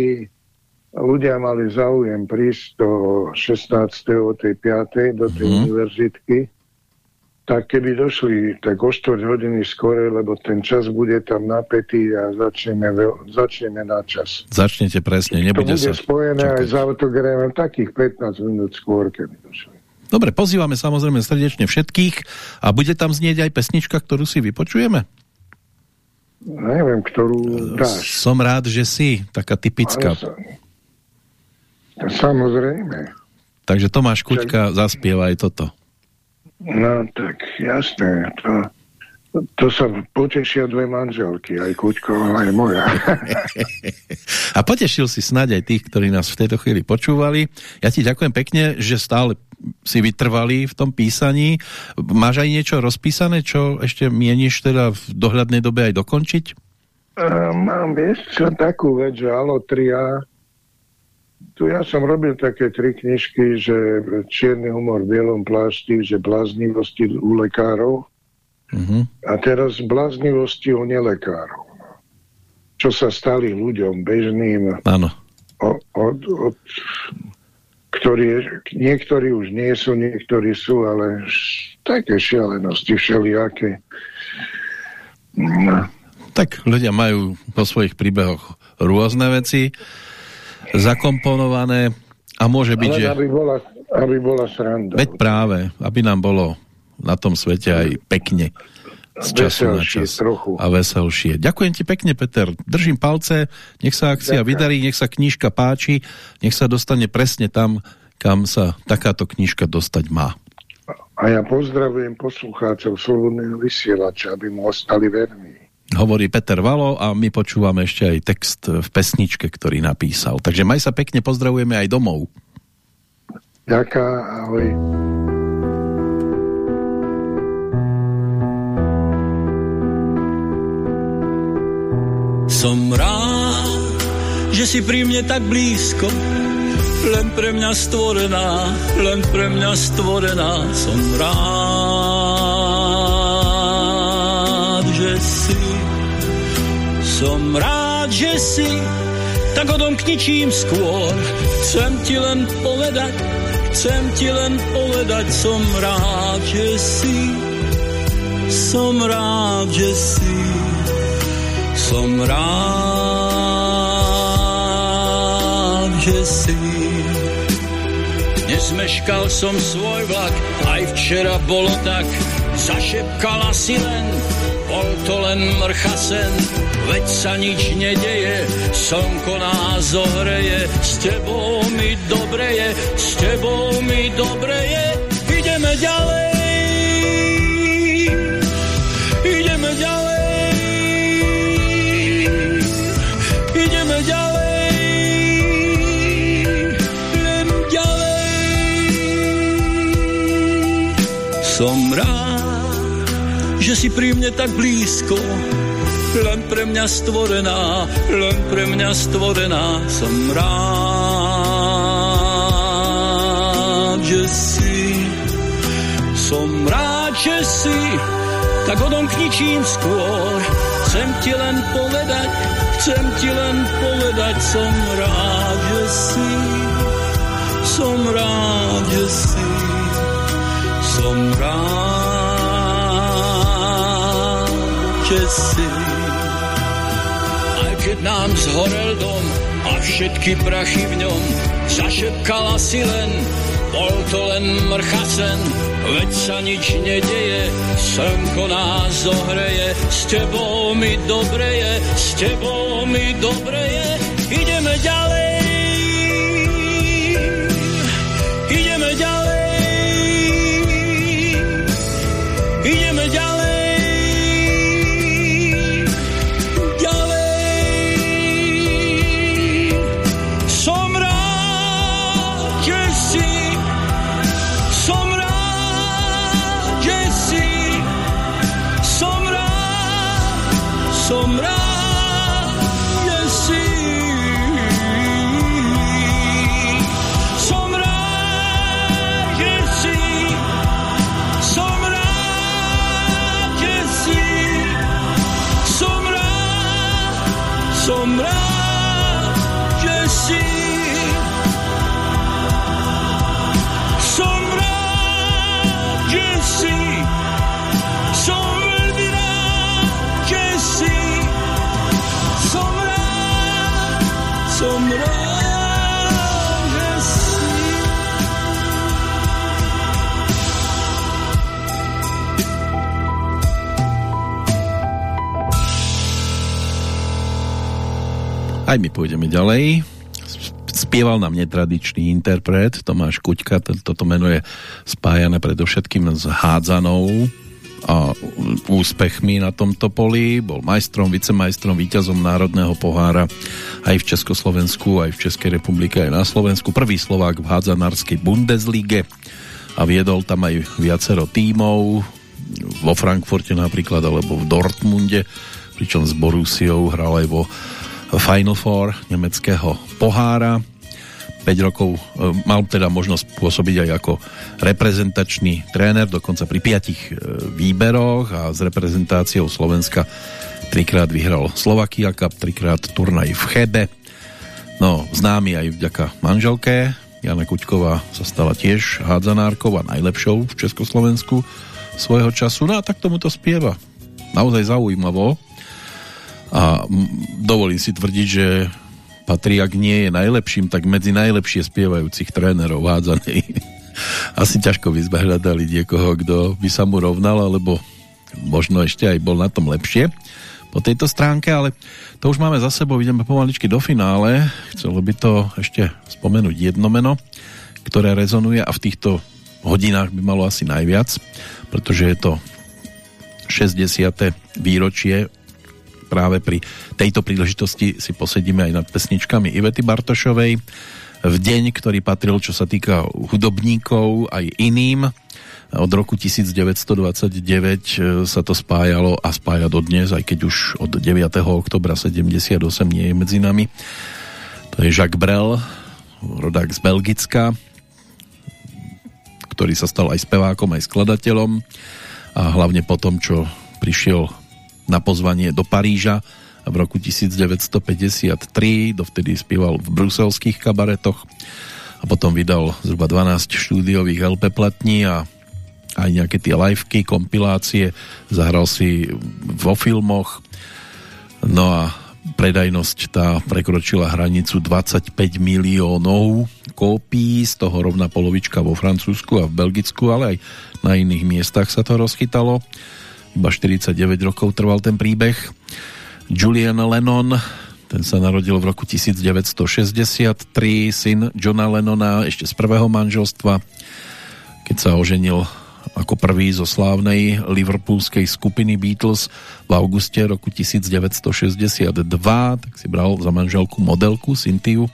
ľudia mali záujem prísť do 16. tej 5. do tej mm. univerzitky, tak keby došli tak o 4 hodiny skore, lebo ten čas bude tam napätý a začneme, začneme na čas. Začnete presne, nebude to bude sa spojené čakať. aj s autogramom takých 15 minút skôr, keby došli. Dobre, pozývame samozrejme srdečne všetkých a bude tam znieť aj pesnička, ktorú si vypočujeme? Neviem, ktorú dáš. Som rád, že si, taká typická. Sa... Samozrejme. Takže Tomáš Kuťka zaspieva aj toto. No tak jasné, to, to sa potešia dve manželky, aj Kuťko, aj moja. A potešil si snáď aj tých, ktorí nás v tejto chvíli počúvali. Ja ti ďakujem pekne, že stále si vytrvali v tom písaní. Máš aj niečo rozpísané, čo ešte mieníš teda v dohľadnej dobe aj dokončiť? Uh, mám, vieš čo, takú vec, že Alotria tu ja som robil také tri knižky, že čierny humor v bielom plášti, že bláznivosti u lekárov uh-huh. a teraz bláznivosti u nelekárov. Čo sa stali ľuďom bežným, Áno. Od, od, od, ktorí, niektorí už nie sú, niektorí sú, ale také šialenosti všelijaké. No. Tak ľudia majú po svojich príbehoch rôzne veci zakomponované a môže byť, Ale že... aby bola, aby bola sranda. Veď práve, aby nám bolo na tom svete aj pekne z času na čas trochu. a veselšie. Ďakujem ti pekne, Peter. Držím palce, nech sa akcia Ďakujem. vydarí, nech sa knižka páči, nech sa dostane presne tam, kam sa takáto knižka dostať má. A ja pozdravujem poslucháčov Slobodného vysielača, aby mu ostali verní hovorí Peter Valo a my počúvame ešte aj text v pesničke, ktorý napísal. Takže maj sa pekne, pozdravujeme aj domov. Ďaká, ahoj. Som rád, že si pri mne tak blízko, len pre mňa stvorená, len pre mňa stvorená. Som rád, že si. Som rád, že si, tak odomkni čím skôr. Chcem ti len povedať, chcem ti len povedať, som rád, že si, som rád, že si, som rád, že si. Nezmeškal som svoj vlak, aj včera bolo tak, zašepkala si len, bol to len mrchasen, veď sa nič nedeje, slnko nás zohreje, s tebou mi dobre je, s tebou mi dobre je, ideme ďalej. Som rád, že si pri mne tak blízko, len pre mňa stvorená, len pre mňa stvorená som rád, že si, som rád, že si, tak odomkni čím skôr. Chcem ti len povedať, chcem ti len povedať, som rád, že si, som rád, že si, že si. Aj keď nám zhorel dom a všetky prachy v ňom, zašepkala si len, bol to len mrchasen, veď sa nič nedeje, slnko nás zohreje, s tebou mi dobre je, s tebou mi dobre je, ideme ďalej. Aj my pôjdeme ďalej. Spieval nám netradičný interpret Tomáš Kuťka, toto meno je spájané predovšetkým s hádzanou a úspechmi na tomto poli. Bol majstrom, vicemajstrom, víťazom Národného pohára aj v Československu, aj v Českej republike, aj na Slovensku. Prvý Slovák v hádzanárskej Bundeslige a viedol tam aj viacero tímov vo Frankfurte napríklad, alebo v Dortmunde, pričom s Borussiou hral aj vo Final Four nemeckého pohára. 5 rokov e, mal teda možnosť pôsobiť aj ako reprezentačný tréner, dokonca pri piatich e, výberoch a s reprezentáciou Slovenska trikrát vyhral Slovakia Cup, trikrát turnaj v Chebe. No, známy aj vďaka manželke. Jana Kuťková sa stala tiež hádzanárkou a najlepšou v Československu svojho času. No a tak tomu to spieva. Naozaj zaujímavo a dovolím si tvrdiť, že patrí, ak nie je najlepším, tak medzi najlepšie spievajúcich trénerov hádzanej. Asi ťažko by sme hľadali niekoho, kto by sa mu rovnal, alebo možno ešte aj bol na tom lepšie po tejto stránke, ale to už máme za sebou, ideme pomaličky do finále. Chcelo by to ešte spomenúť jedno meno, ktoré rezonuje a v týchto hodinách by malo asi najviac, pretože je to 60. výročie práve pri tejto príležitosti si posedíme aj nad pesničkami Ivety Bartošovej v deň, ktorý patril, čo sa týka hudobníkov aj iným. Od roku 1929 sa to spájalo a spája dodnes, aj keď už od 9. oktobra 78 nie je medzi nami. To je Jacques Brel, rodák z Belgicka, ktorý sa stal aj spevákom, aj skladateľom a hlavne po tom, čo prišiel na pozvanie do Paríža v roku 1953, dovtedy spieval v bruselských kabaretoch a potom vydal zhruba 12 štúdiových LP platní a aj nejaké tie liveky, kompilácie, zahral si vo filmoch, no a predajnosť tá prekročila hranicu 25 miliónov kópií, z toho rovná polovička vo Francúzsku a v Belgicku, ale aj na iných miestach sa to rozchytalo iba 49 rokov trval ten príbeh. Julian Lennon, ten sa narodil v roku 1963, syn Johna Lennona ešte z prvého manželstva, keď sa oženil ako prvý zo slávnej liverpoolskej skupiny Beatles v auguste roku 1962, tak si bral za manželku modelku Cynthiu.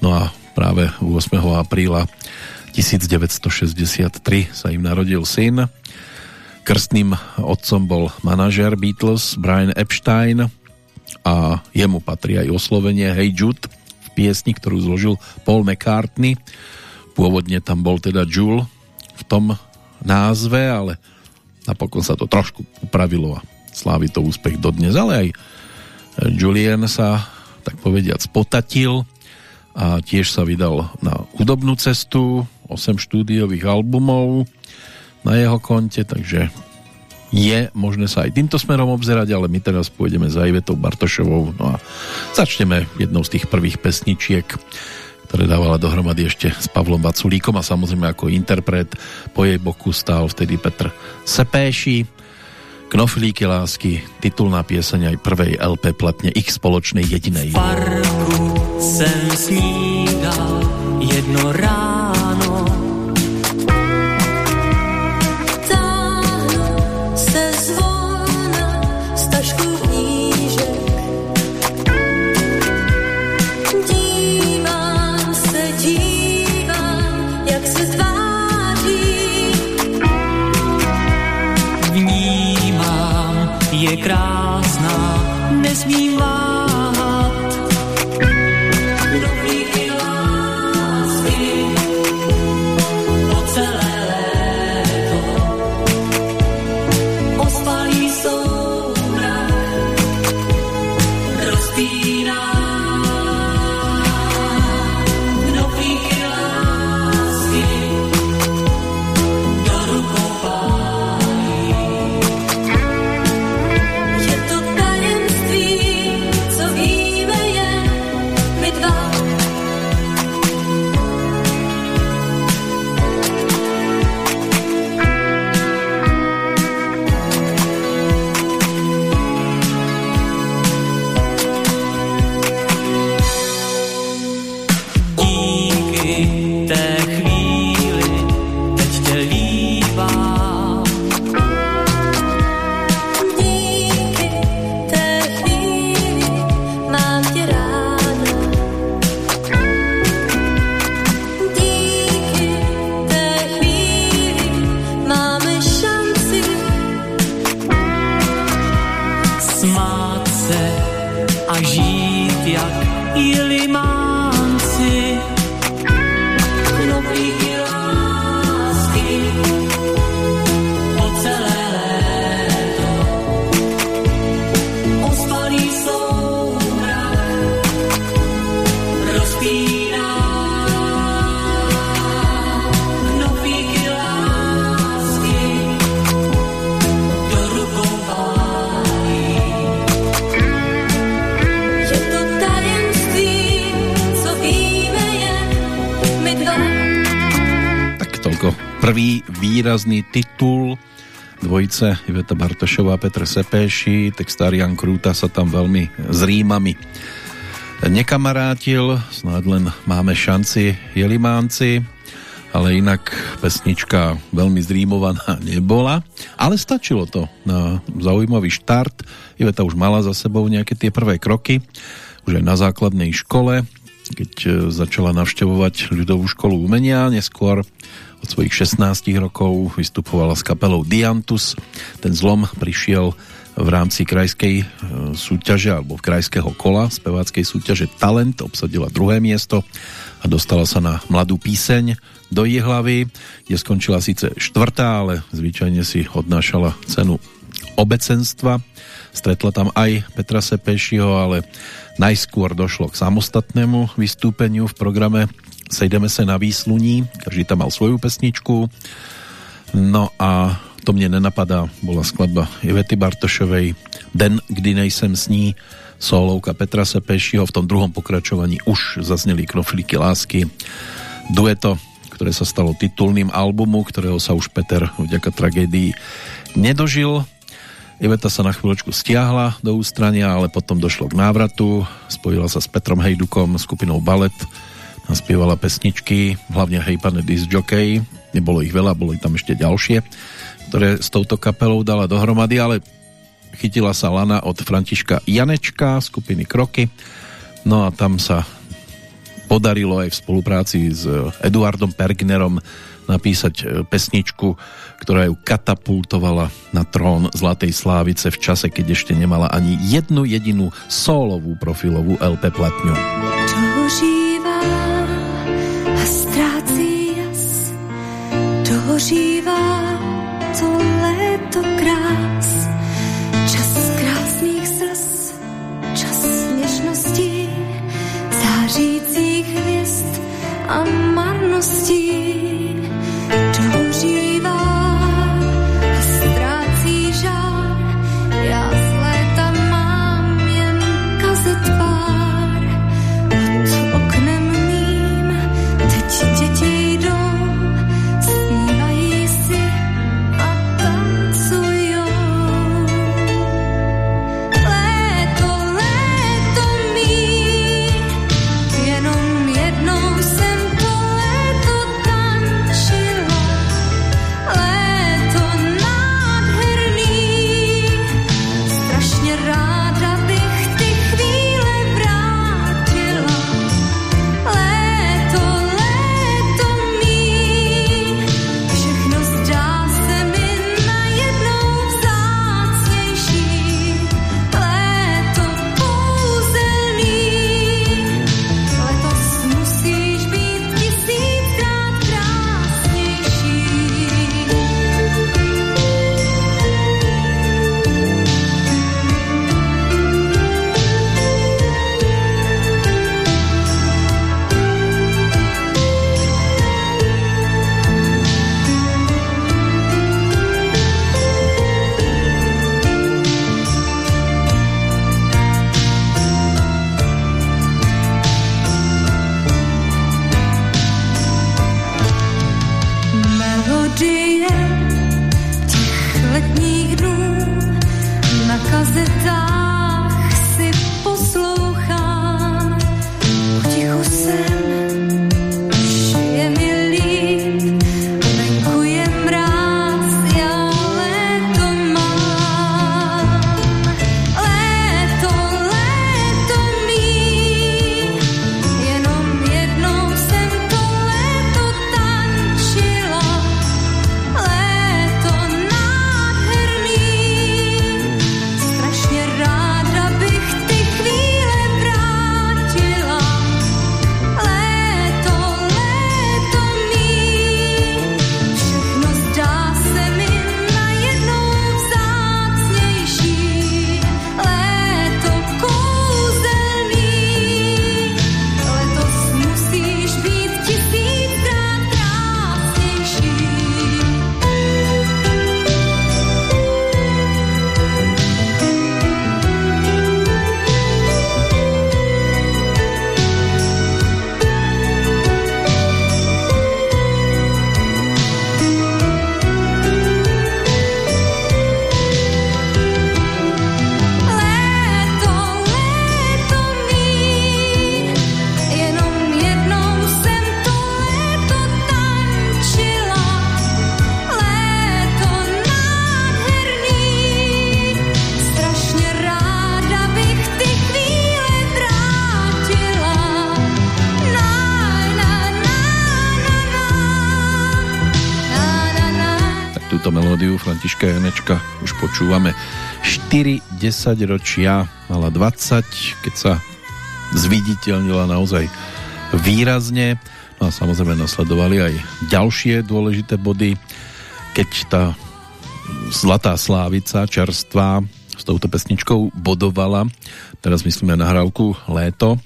No a práve 8. apríla 1963 sa im narodil syn Krstným otcom bol manažer Beatles Brian Epstein a jemu patrí aj oslovenie Hey Jude v piesni, ktorú zložil Paul McCartney. Pôvodne tam bol teda Jule v tom názve, ale napokon sa to trošku upravilo a slávi to úspech dodnes, ale aj Julian sa tak povediac potatil a tiež sa vydal na hudobnú cestu, 8 štúdiových albumov na jeho konte, takže je možné sa aj týmto smerom obzerať, ale my teraz pôjdeme za Ivetou Bartošovou no a začneme jednou z tých prvých pesničiek ktoré dávala dohromady ešte s Pavlom Vaculíkom a samozrejme ako interpret po jej boku stál vtedy Petr Sepéši. Knoflíky lásky, titulná pieseň aj prvej LP platne ich spoločnej jedinej. V parku sem snídal jedno ráno výrazný titul. Dvojice Iveta Bartošová a Petr Sepéši, textár Jan Krúta sa tam veľmi s rímami nekamarátil, snáď len máme šanci Jelimánci, ale inak pesnička veľmi zrímovaná nebola, ale stačilo to na zaujímavý štart. Iveta už mala za sebou nejaké tie prvé kroky, už aj na základnej škole, keď e, začala navštevovať ľudovú školu umenia, neskôr od svojich 16 rokov vystupovala s kapelou Diantus. Ten zlom prišiel v rámci krajskej e, súťaže alebo krajského kola speváckej súťaže Talent, obsadila druhé miesto a dostala sa na mladú píseň do jej hlavy, kde skončila síce štvrtá, ale zvyčajne si odnášala cenu obecenstva. Stretla tam aj Petra Sepešiho, ale najskôr došlo k samostatnému vystúpeniu v programe Sejdeme se na výsluní, každý tam mal svoju pesničku. No a to mne nenapadá, bola skladba Ivety Bartošovej Den, kdy nejsem s ní, solovka Petra Sepešiho, v tom druhom pokračovaní už zazneli knoflíky lásky. Dueto, ktoré sa stalo titulným albumu, ktorého sa už Peter vďaka tragédii nedožil. Iveta sa na chvíľočku stiahla do ústrania, ale potom došlo k návratu. Spojila sa s Petrom Hejdukom, skupinou Ballet, naspievala pesničky, hlavne Hej pane disc jockey, nebolo ich veľa, boli tam ešte ďalšie, ktoré s touto kapelou dala dohromady, ale chytila sa Lana od Františka Janečka, skupiny Kroky, no a tam sa podarilo aj v spolupráci s Eduardom Pergnerom napísať e, pesničku, ktorá ju katapultovala na trón Zlatej Slávice v čase, keď ešte nemala ani jednu jedinú solovú profilovú LP platňu. Čo dohořívá to léto krás. Čas krásných slz, čas něžností, zářících hvězd a marností. Počúvame 4 10 ročia, mala 20, keď sa zviditeľnila naozaj výrazne. No a samozrejme nasledovali aj ďalšie dôležité body, keď tá Zlatá Slávica, čerstvá, s touto pesničkou bodovala, teraz myslíme nahrávku Léto,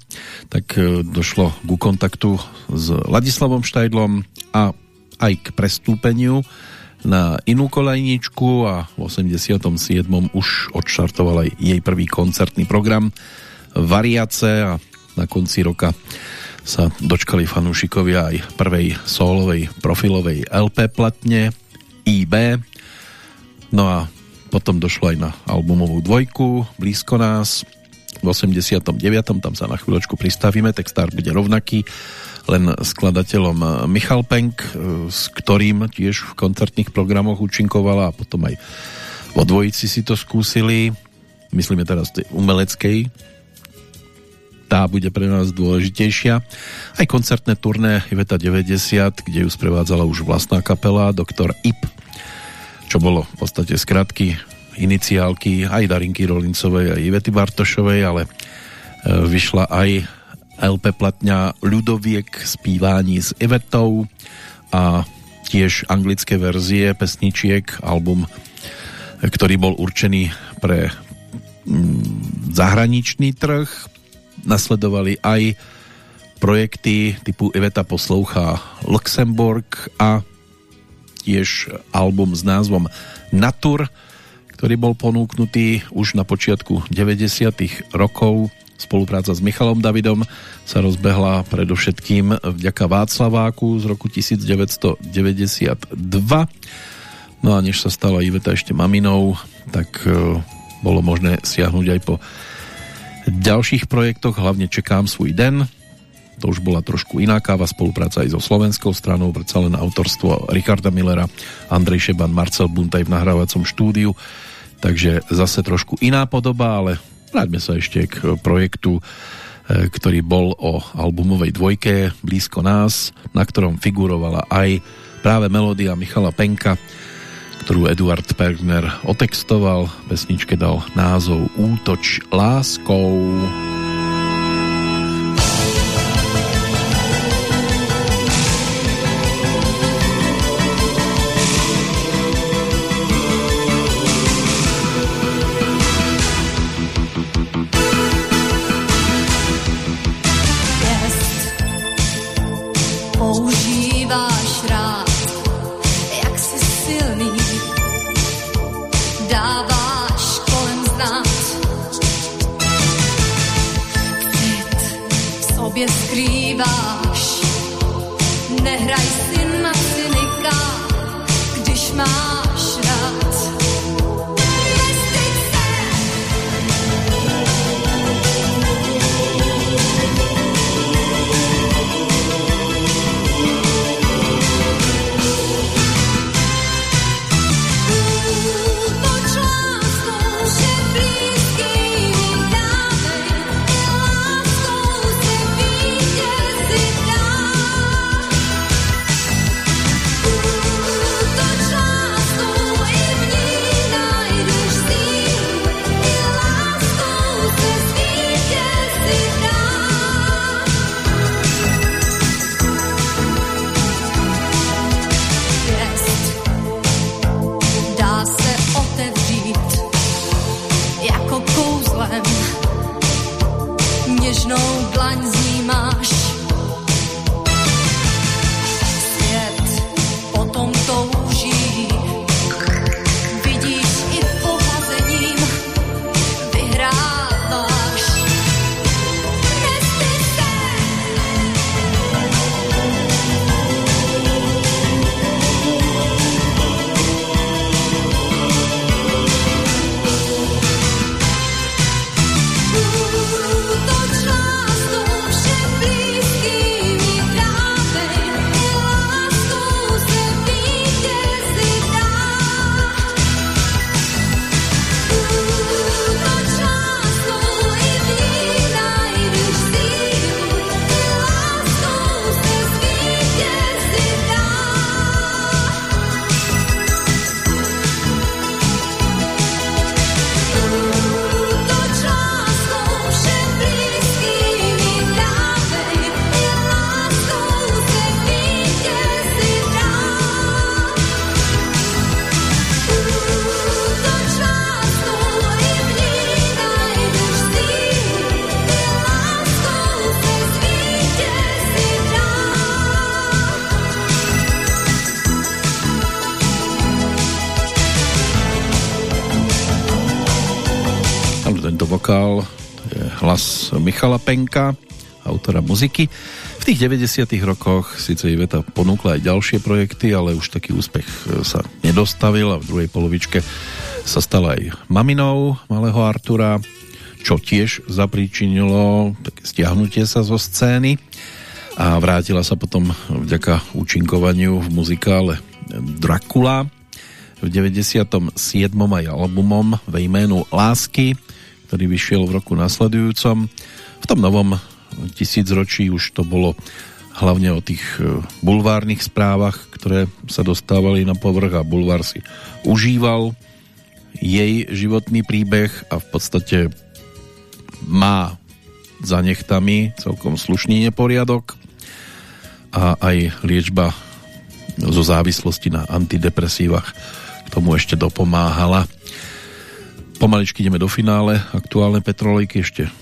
tak e, došlo ku kontaktu s Ladislavom Štajdlom a aj k prestúpeniu na inú kolejničku a v 87. už odštartoval aj jej prvý koncertný program Variace a na konci roka sa dočkali fanúšikovia aj prvej solovej profilovej LP platne IB. No a potom došlo aj na albumovú dvojku blízko nás v 89. tam sa na chvíľočku pristavíme, textár bude rovnaký len skladateľom Michal Penk, s ktorým tiež v koncertných programoch účinkovala a potom aj vo dvojici si to skúsili. Myslíme teraz tej umeleckej. Tá bude pre nás dôležitejšia. Aj koncertné turné Iveta 90, kde ju sprevádzala už vlastná kapela Doktor Ip, čo bolo v podstate skratky iniciálky aj Darinky Rolincovej, aj Ivety Bartošovej, ale vyšla aj LP platňa Ľudoviek zpívání s Ivetou a tiež anglické verzie pesničiek, album, ktorý bol určený pre mm, zahraničný trh. Nasledovali aj projekty typu Iveta poslouchá Luxemburg a tiež album s názvom Natur, ktorý bol ponúknutý už na počiatku 90. rokov. Spolupráca s Michalom Davidom sa rozbehla predovšetkým vďaka Václaváku z roku 1992. No a než sa stala Iveta ešte maminou, tak e, bolo možné siahnuť aj po ďalších projektoch, hlavne Čekám svůj den, to už bola trošku iná káva, spolupráca aj so slovenskou stranou, predsa len autorstvo Richarda Millera, Andrej Šeban, Marcel Buntaj v nahrávacom štúdiu, takže zase trošku iná podoba, ale vráťme sa ešte k projektu, e, ktorý bol o albumovej dvojke Blízko nás, na ktorom figurovala aj práve melódia Michala Penka, ktorú Eduard Pergner otextoval. Pesničke dal názov Útoč láskou. Michala Penka, autora muziky. V tých 90 rokoch síce Iveta ponúkla aj ďalšie projekty, ale už taký úspech e, sa nedostavil a v druhej polovičke sa stala aj maminou malého Artura, čo tiež zapríčinilo také stiahnutie sa zo scény a vrátila sa potom vďaka účinkovaniu v muzikále Dracula v 97. aj albumom ve jménu Lásky, ktorý vyšiel v roku nasledujúcom. V tom novom tisícročí už to bolo hlavne o tých e, bulvárnych správach, ktoré sa dostávali na povrch a bulvár si užíval jej životný príbeh a v podstate má za nechtami celkom slušný neporiadok a aj liečba zo závislosti na antidepresívach k tomu ešte dopomáhala. Pomaličky ideme do finále. Aktuálne petrolejky ešte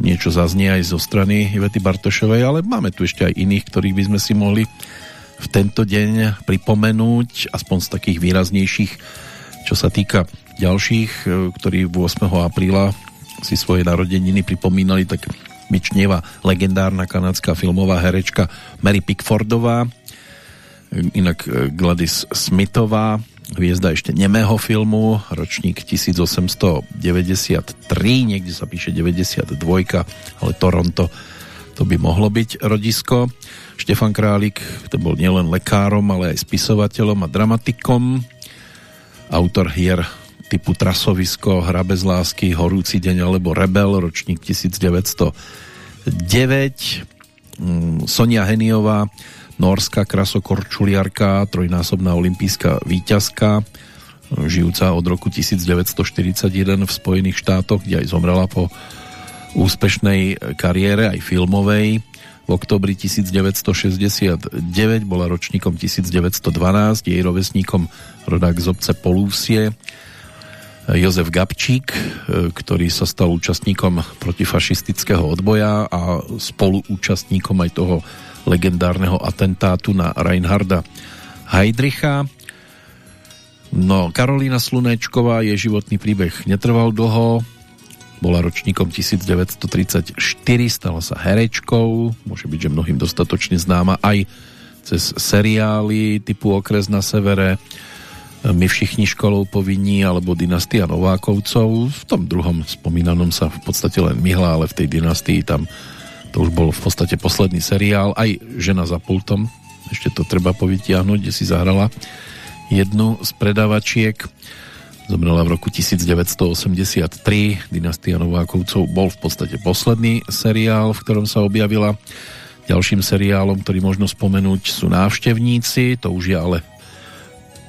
niečo zaznie aj zo strany Ivety Bartošovej, ale máme tu ešte aj iných, ktorých by sme si mohli v tento deň pripomenúť, aspoň z takých výraznejších, čo sa týka ďalších, e, ktorí 8. apríla si svoje narodeniny pripomínali, tak myčnieva legendárna kanadská filmová herečka Mary Pickfordová, inak e, Gladys Smithová, hviezda ešte nemého filmu, ročník 1893, niekde sa píše 92, ale Toronto to by mohlo byť rodisko. Štefan Králik, to bol nielen lekárom, ale aj spisovateľom a dramatikom. Autor hier typu Trasovisko, Hra bez lásky, Horúci deň alebo Rebel, ročník 1909. Mm, Sonia Heniová, norská krasokorčuliarka, trojnásobná olimpijská výťazka, žijúca od roku 1941 v Spojených štátoch, kde aj zomrela po úspešnej kariére, aj filmovej. V oktobri 1969 bola ročníkom 1912, jej rovesníkom rodák z obce Polúsie, Jozef Gabčík, ktorý sa stal účastníkom protifašistického odboja a spoluúčastníkom aj toho legendárneho atentátu na Reinharda Heydricha. No, Karolína Slunečková, je životný príbeh netrval dlho, bola ročníkom 1934, stala sa herečkou, môže byť, že mnohým dostatočne známa aj cez seriály typu Okres na severe, My všichni školou povinní alebo Dynastia Novákovcov. V tom druhom spomínanom sa v podstate len myhla, ale v tej dynastii tam to už bol v podstate posledný seriál, aj Žena za pultom, ešte to treba povytiahnuť, kde si zahrala jednu z predavačiek. Zomrela v roku 1983. Dynastia Novákovcov bol v podstate posledný seriál, v ktorom sa objavila. Ďalším seriálom, ktorý možno spomenúť, sú Návštevníci, to už je ale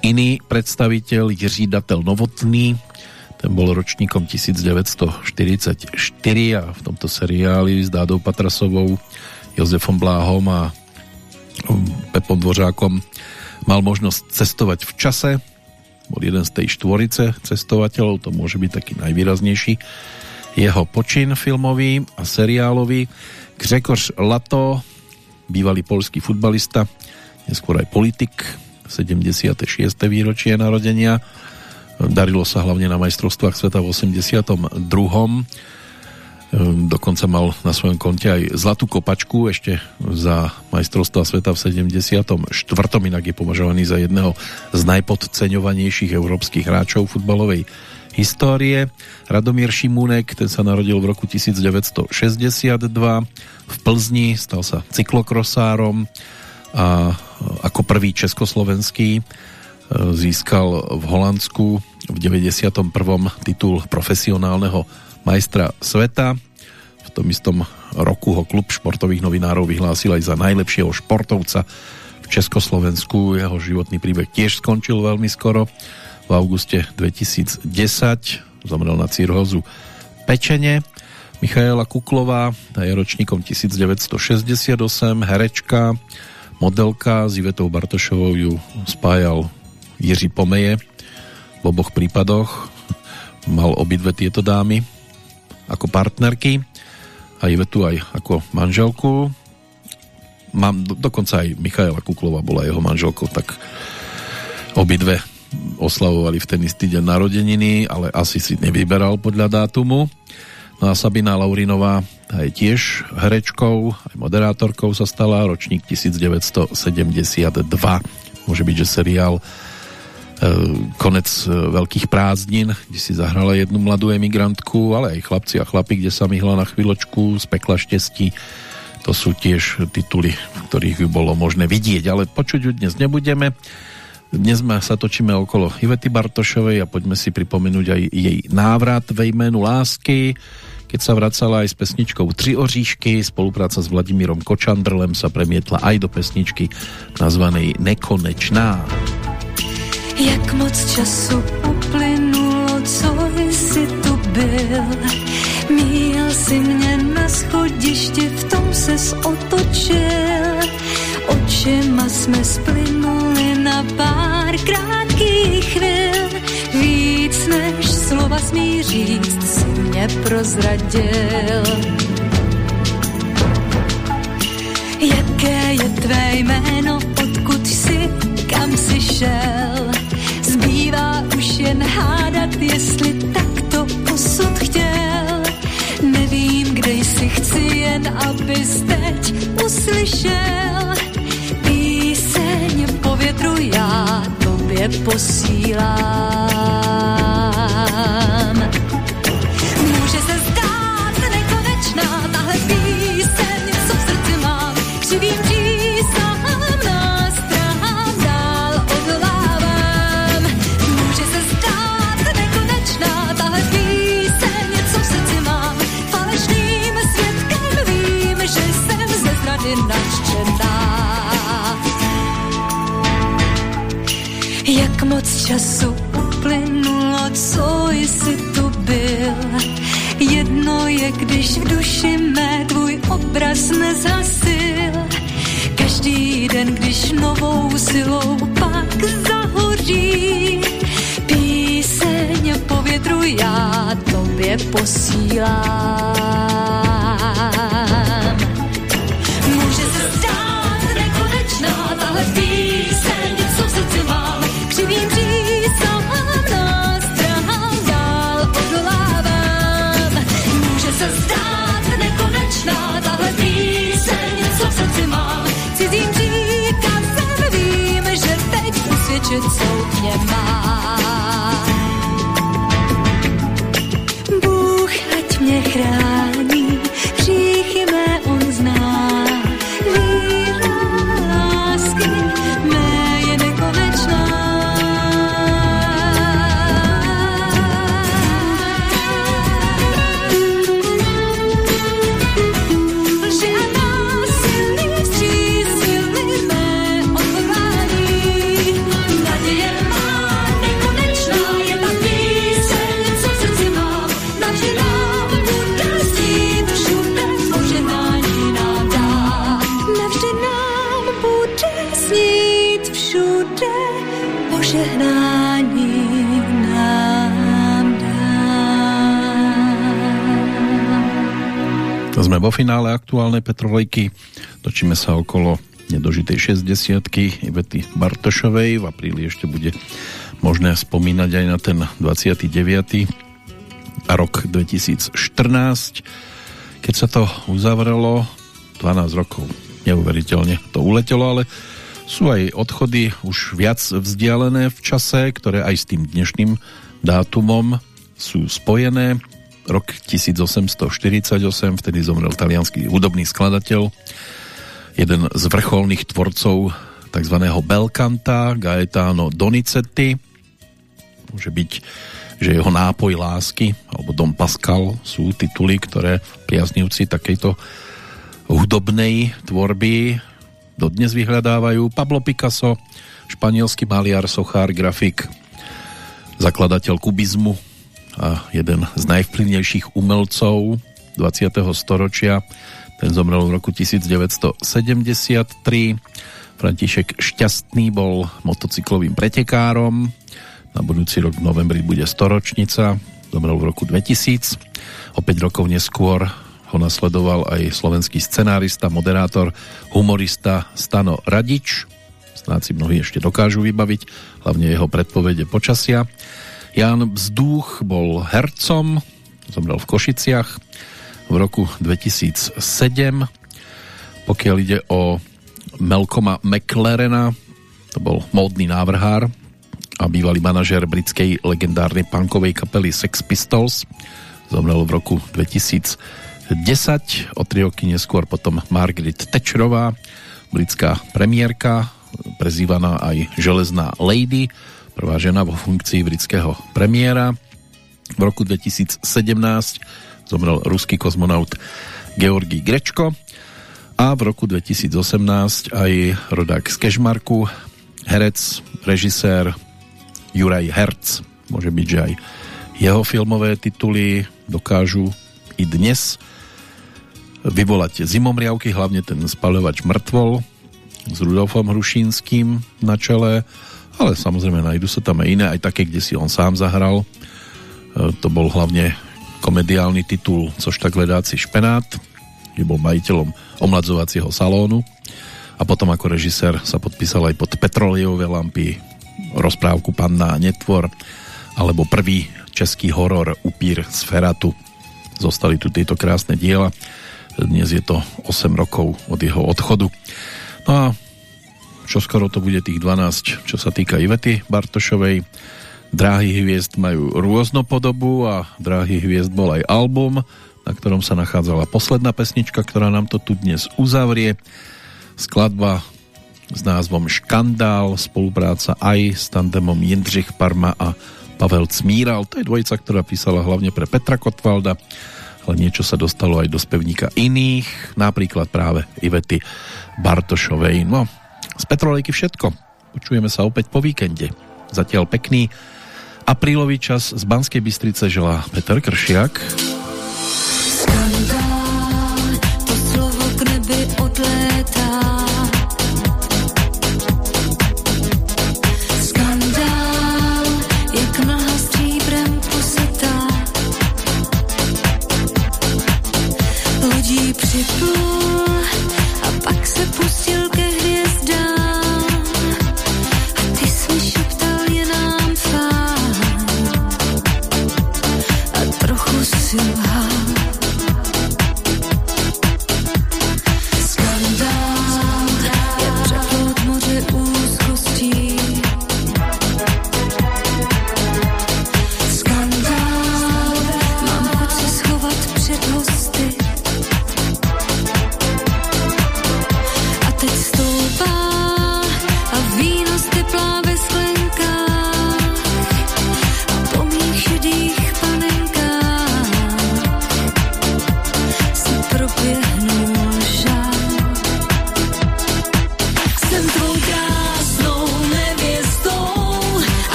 iný predstaviteľ, Jiří Datel Novotný, ten bol ročníkom 1944 a v tomto seriáli s Dádou Patrasovou, Jozefom Bláhom a um, Pepom Dvořákom mal možnosť cestovať v čase. Bol jeden z tej štvorice cestovateľov, to môže byť taký najvýraznejší jeho počin filmový a seriálový. Grzegorz Lato, bývalý polský futbalista, neskôr aj politik, 76. výročie narodenia Darilo sa hlavne na majstrovstvách sveta v 82. Ehm, dokonca mal na svojom konte aj zlatú kopačku ešte za majstrovstva sveta v 74. Inak je považovaný za jedného z najpodceňovanejších európskych hráčov futbalovej histórie. Radomír Šimúnek, ten sa narodil v roku 1962 v Plzni, stal sa cyklokrosárom a ako prvý československý získal v Holandsku v 91. titul profesionálneho majstra sveta. V tom istom roku ho klub športových novinárov vyhlásil aj za najlepšieho športovca v Československu. Jeho životný príbeh tiež skončil veľmi skoro. V auguste 2010 zomrel na cirhózu pečene. Michaela Kuklová, je ročníkom 1968, herečka, modelka, s Ivetou Bartošovou ju spájal Jiří Pomeje v oboch prípadoch mal obidve tieto dámy ako partnerky a Ivetu aj ako manželku. Mám, do, dokonca aj Michaela Kuklova bola jeho manželkou, tak obidve oslavovali v ten istý deň narodeniny, ale asi si nevyberal podľa dátumu. No a Sabina Laurinová je tiež herečkou, aj moderátorkou sa stala, ročník 1972. Môže byť, že seriál konec e, veľkých prázdnin, kde si zahrala jednu mladú emigrantku, ale aj chlapci a chlapi, kde sa myhla na chvíľočku z pekla štestí. To sú tiež tituly, ktorých ju bolo možné vidieť, ale počuť ju dnes nebudeme. Dnes sa točíme okolo Ivety Bartošovej a poďme si pripomenúť aj jej návrat ve jménu lásky, keď sa vracala aj s pesničkou Tři oříšky, spolupráca s Vladimírom Kočandrlem sa premietla aj do pesničky nazvanej Nekonečná. Jak moc času uplynulo, co jsi tu byl. Míjel si mě na schodišti, v tom ses otočil. Oči očima jsme splynuli na pár krátkých chvil. Víc než slova smí říct, si mě prozradil. Jaké je tvé jméno, odkud jsi, kam jsi šel? Zbývá už jen hádat, jestli tak to osud chtěl. Nevím, kde jsi, chci jen, abys teď uslyšel. Píseň po větru já tobě posílám. Může se zdát nadšená. Jak moc času uplynulo, co jsi tu byl. Jedno je, když v duši mé tvůj obraz nezhasil. Každý den, když novou silou pak zahoří. Píseň po větru já tobě posílám. Soud mě má. Finále aktuálnej Petrolejky. Točíme sa okolo nedožitej 60 Ivety Bartošovej. V apríli ešte bude možné spomínať aj na ten 29. a rok 2014. Keď sa to uzavrelo, 12 rokov neuveriteľne to uletelo, ale sú aj odchody už viac vzdialené v čase, ktoré aj s tým dnešným dátumom sú spojené rok 1848, vtedy zomrel talianský hudobný skladateľ, jeden z vrcholných tvorcov tzv. Belkanta, Gaetano Donizetti. Môže byť, že jeho nápoj lásky, alebo Dom Pascal sú tituly, ktoré priaznivci takejto hudobnej tvorby dodnes vyhľadávajú. Pablo Picasso, španielský maliar, sochár, grafik, zakladateľ kubizmu, a jeden z najvplyvnejších umelcov 20. storočia. Ten zomrel v roku 1973. František Šťastný bol motocyklovým pretekárom. Na budúci rok v novembri bude storočnica. Zomrel v roku 2000. O 5 rokov neskôr ho nasledoval aj slovenský scenárista, moderátor, humorista Stano Radič. Snáď si mnohí ešte dokážu vybaviť, hlavne jeho predpovede počasia. Jan Vzduch bol hercom, zomrel v Košiciach v roku 2007. Pokiaľ ide o Malcolma McLarena, to bol módny návrhár a bývalý manažer britskej legendárnej punkovej kapely Sex Pistols. Zomrel v roku 2010. O tri roky neskôr potom Margaret Thatcherová, britská premiérka, prezývaná aj Železná Lady, prvá žena vo funkcii britského premiéra. V roku 2017 zomrel ruský kozmonaut Georgi Grečko a v roku 2018 aj rodák z Kešmarku, herec, režisér Juraj Herc. Môže byť, že aj jeho filmové tituly dokážu i dnes vyvolať zimomriavky, hlavne ten spaľovač mŕtvol s Rudolfom Hrušínským na čele, ale samozrejme nájdu sa tam aj iné, aj také, kde si on sám zahral. E, to bol hlavne komediálny titul Což tak hledáci špenát, kde bol majiteľom omladzovacieho salónu a potom ako režisér sa podpísal aj pod Petrolejové lampy, rozprávku Panna a netvor, alebo prvý český horor Upír z Feratu. Zostali tu tieto krásne diela. Dnes je to 8 rokov od jeho odchodu. No a čo skoro to bude tých 12, čo sa týka Ivety Bartošovej. Dráhy hviezd majú rôznopodobu a Dráhy hviezd bol aj album, na ktorom sa nachádzala posledná pesnička, ktorá nám to tu dnes uzavrie. Skladba s názvom Škandál, spolupráca aj s tandemom Jindřich Parma a Pavel Cmíral. To je dvojica, ktorá písala hlavne pre Petra Kotvalda, ale niečo sa dostalo aj do spevníka iných, napríklad práve Ivety Bartošovej. No, z Petrolejky všetko. Počujeme sa opäť po víkende. Zatiaľ pekný aprílový čas z Banskej Bystrice želá Peter Kršiak. Skandál, to slovo k nebi odlétá.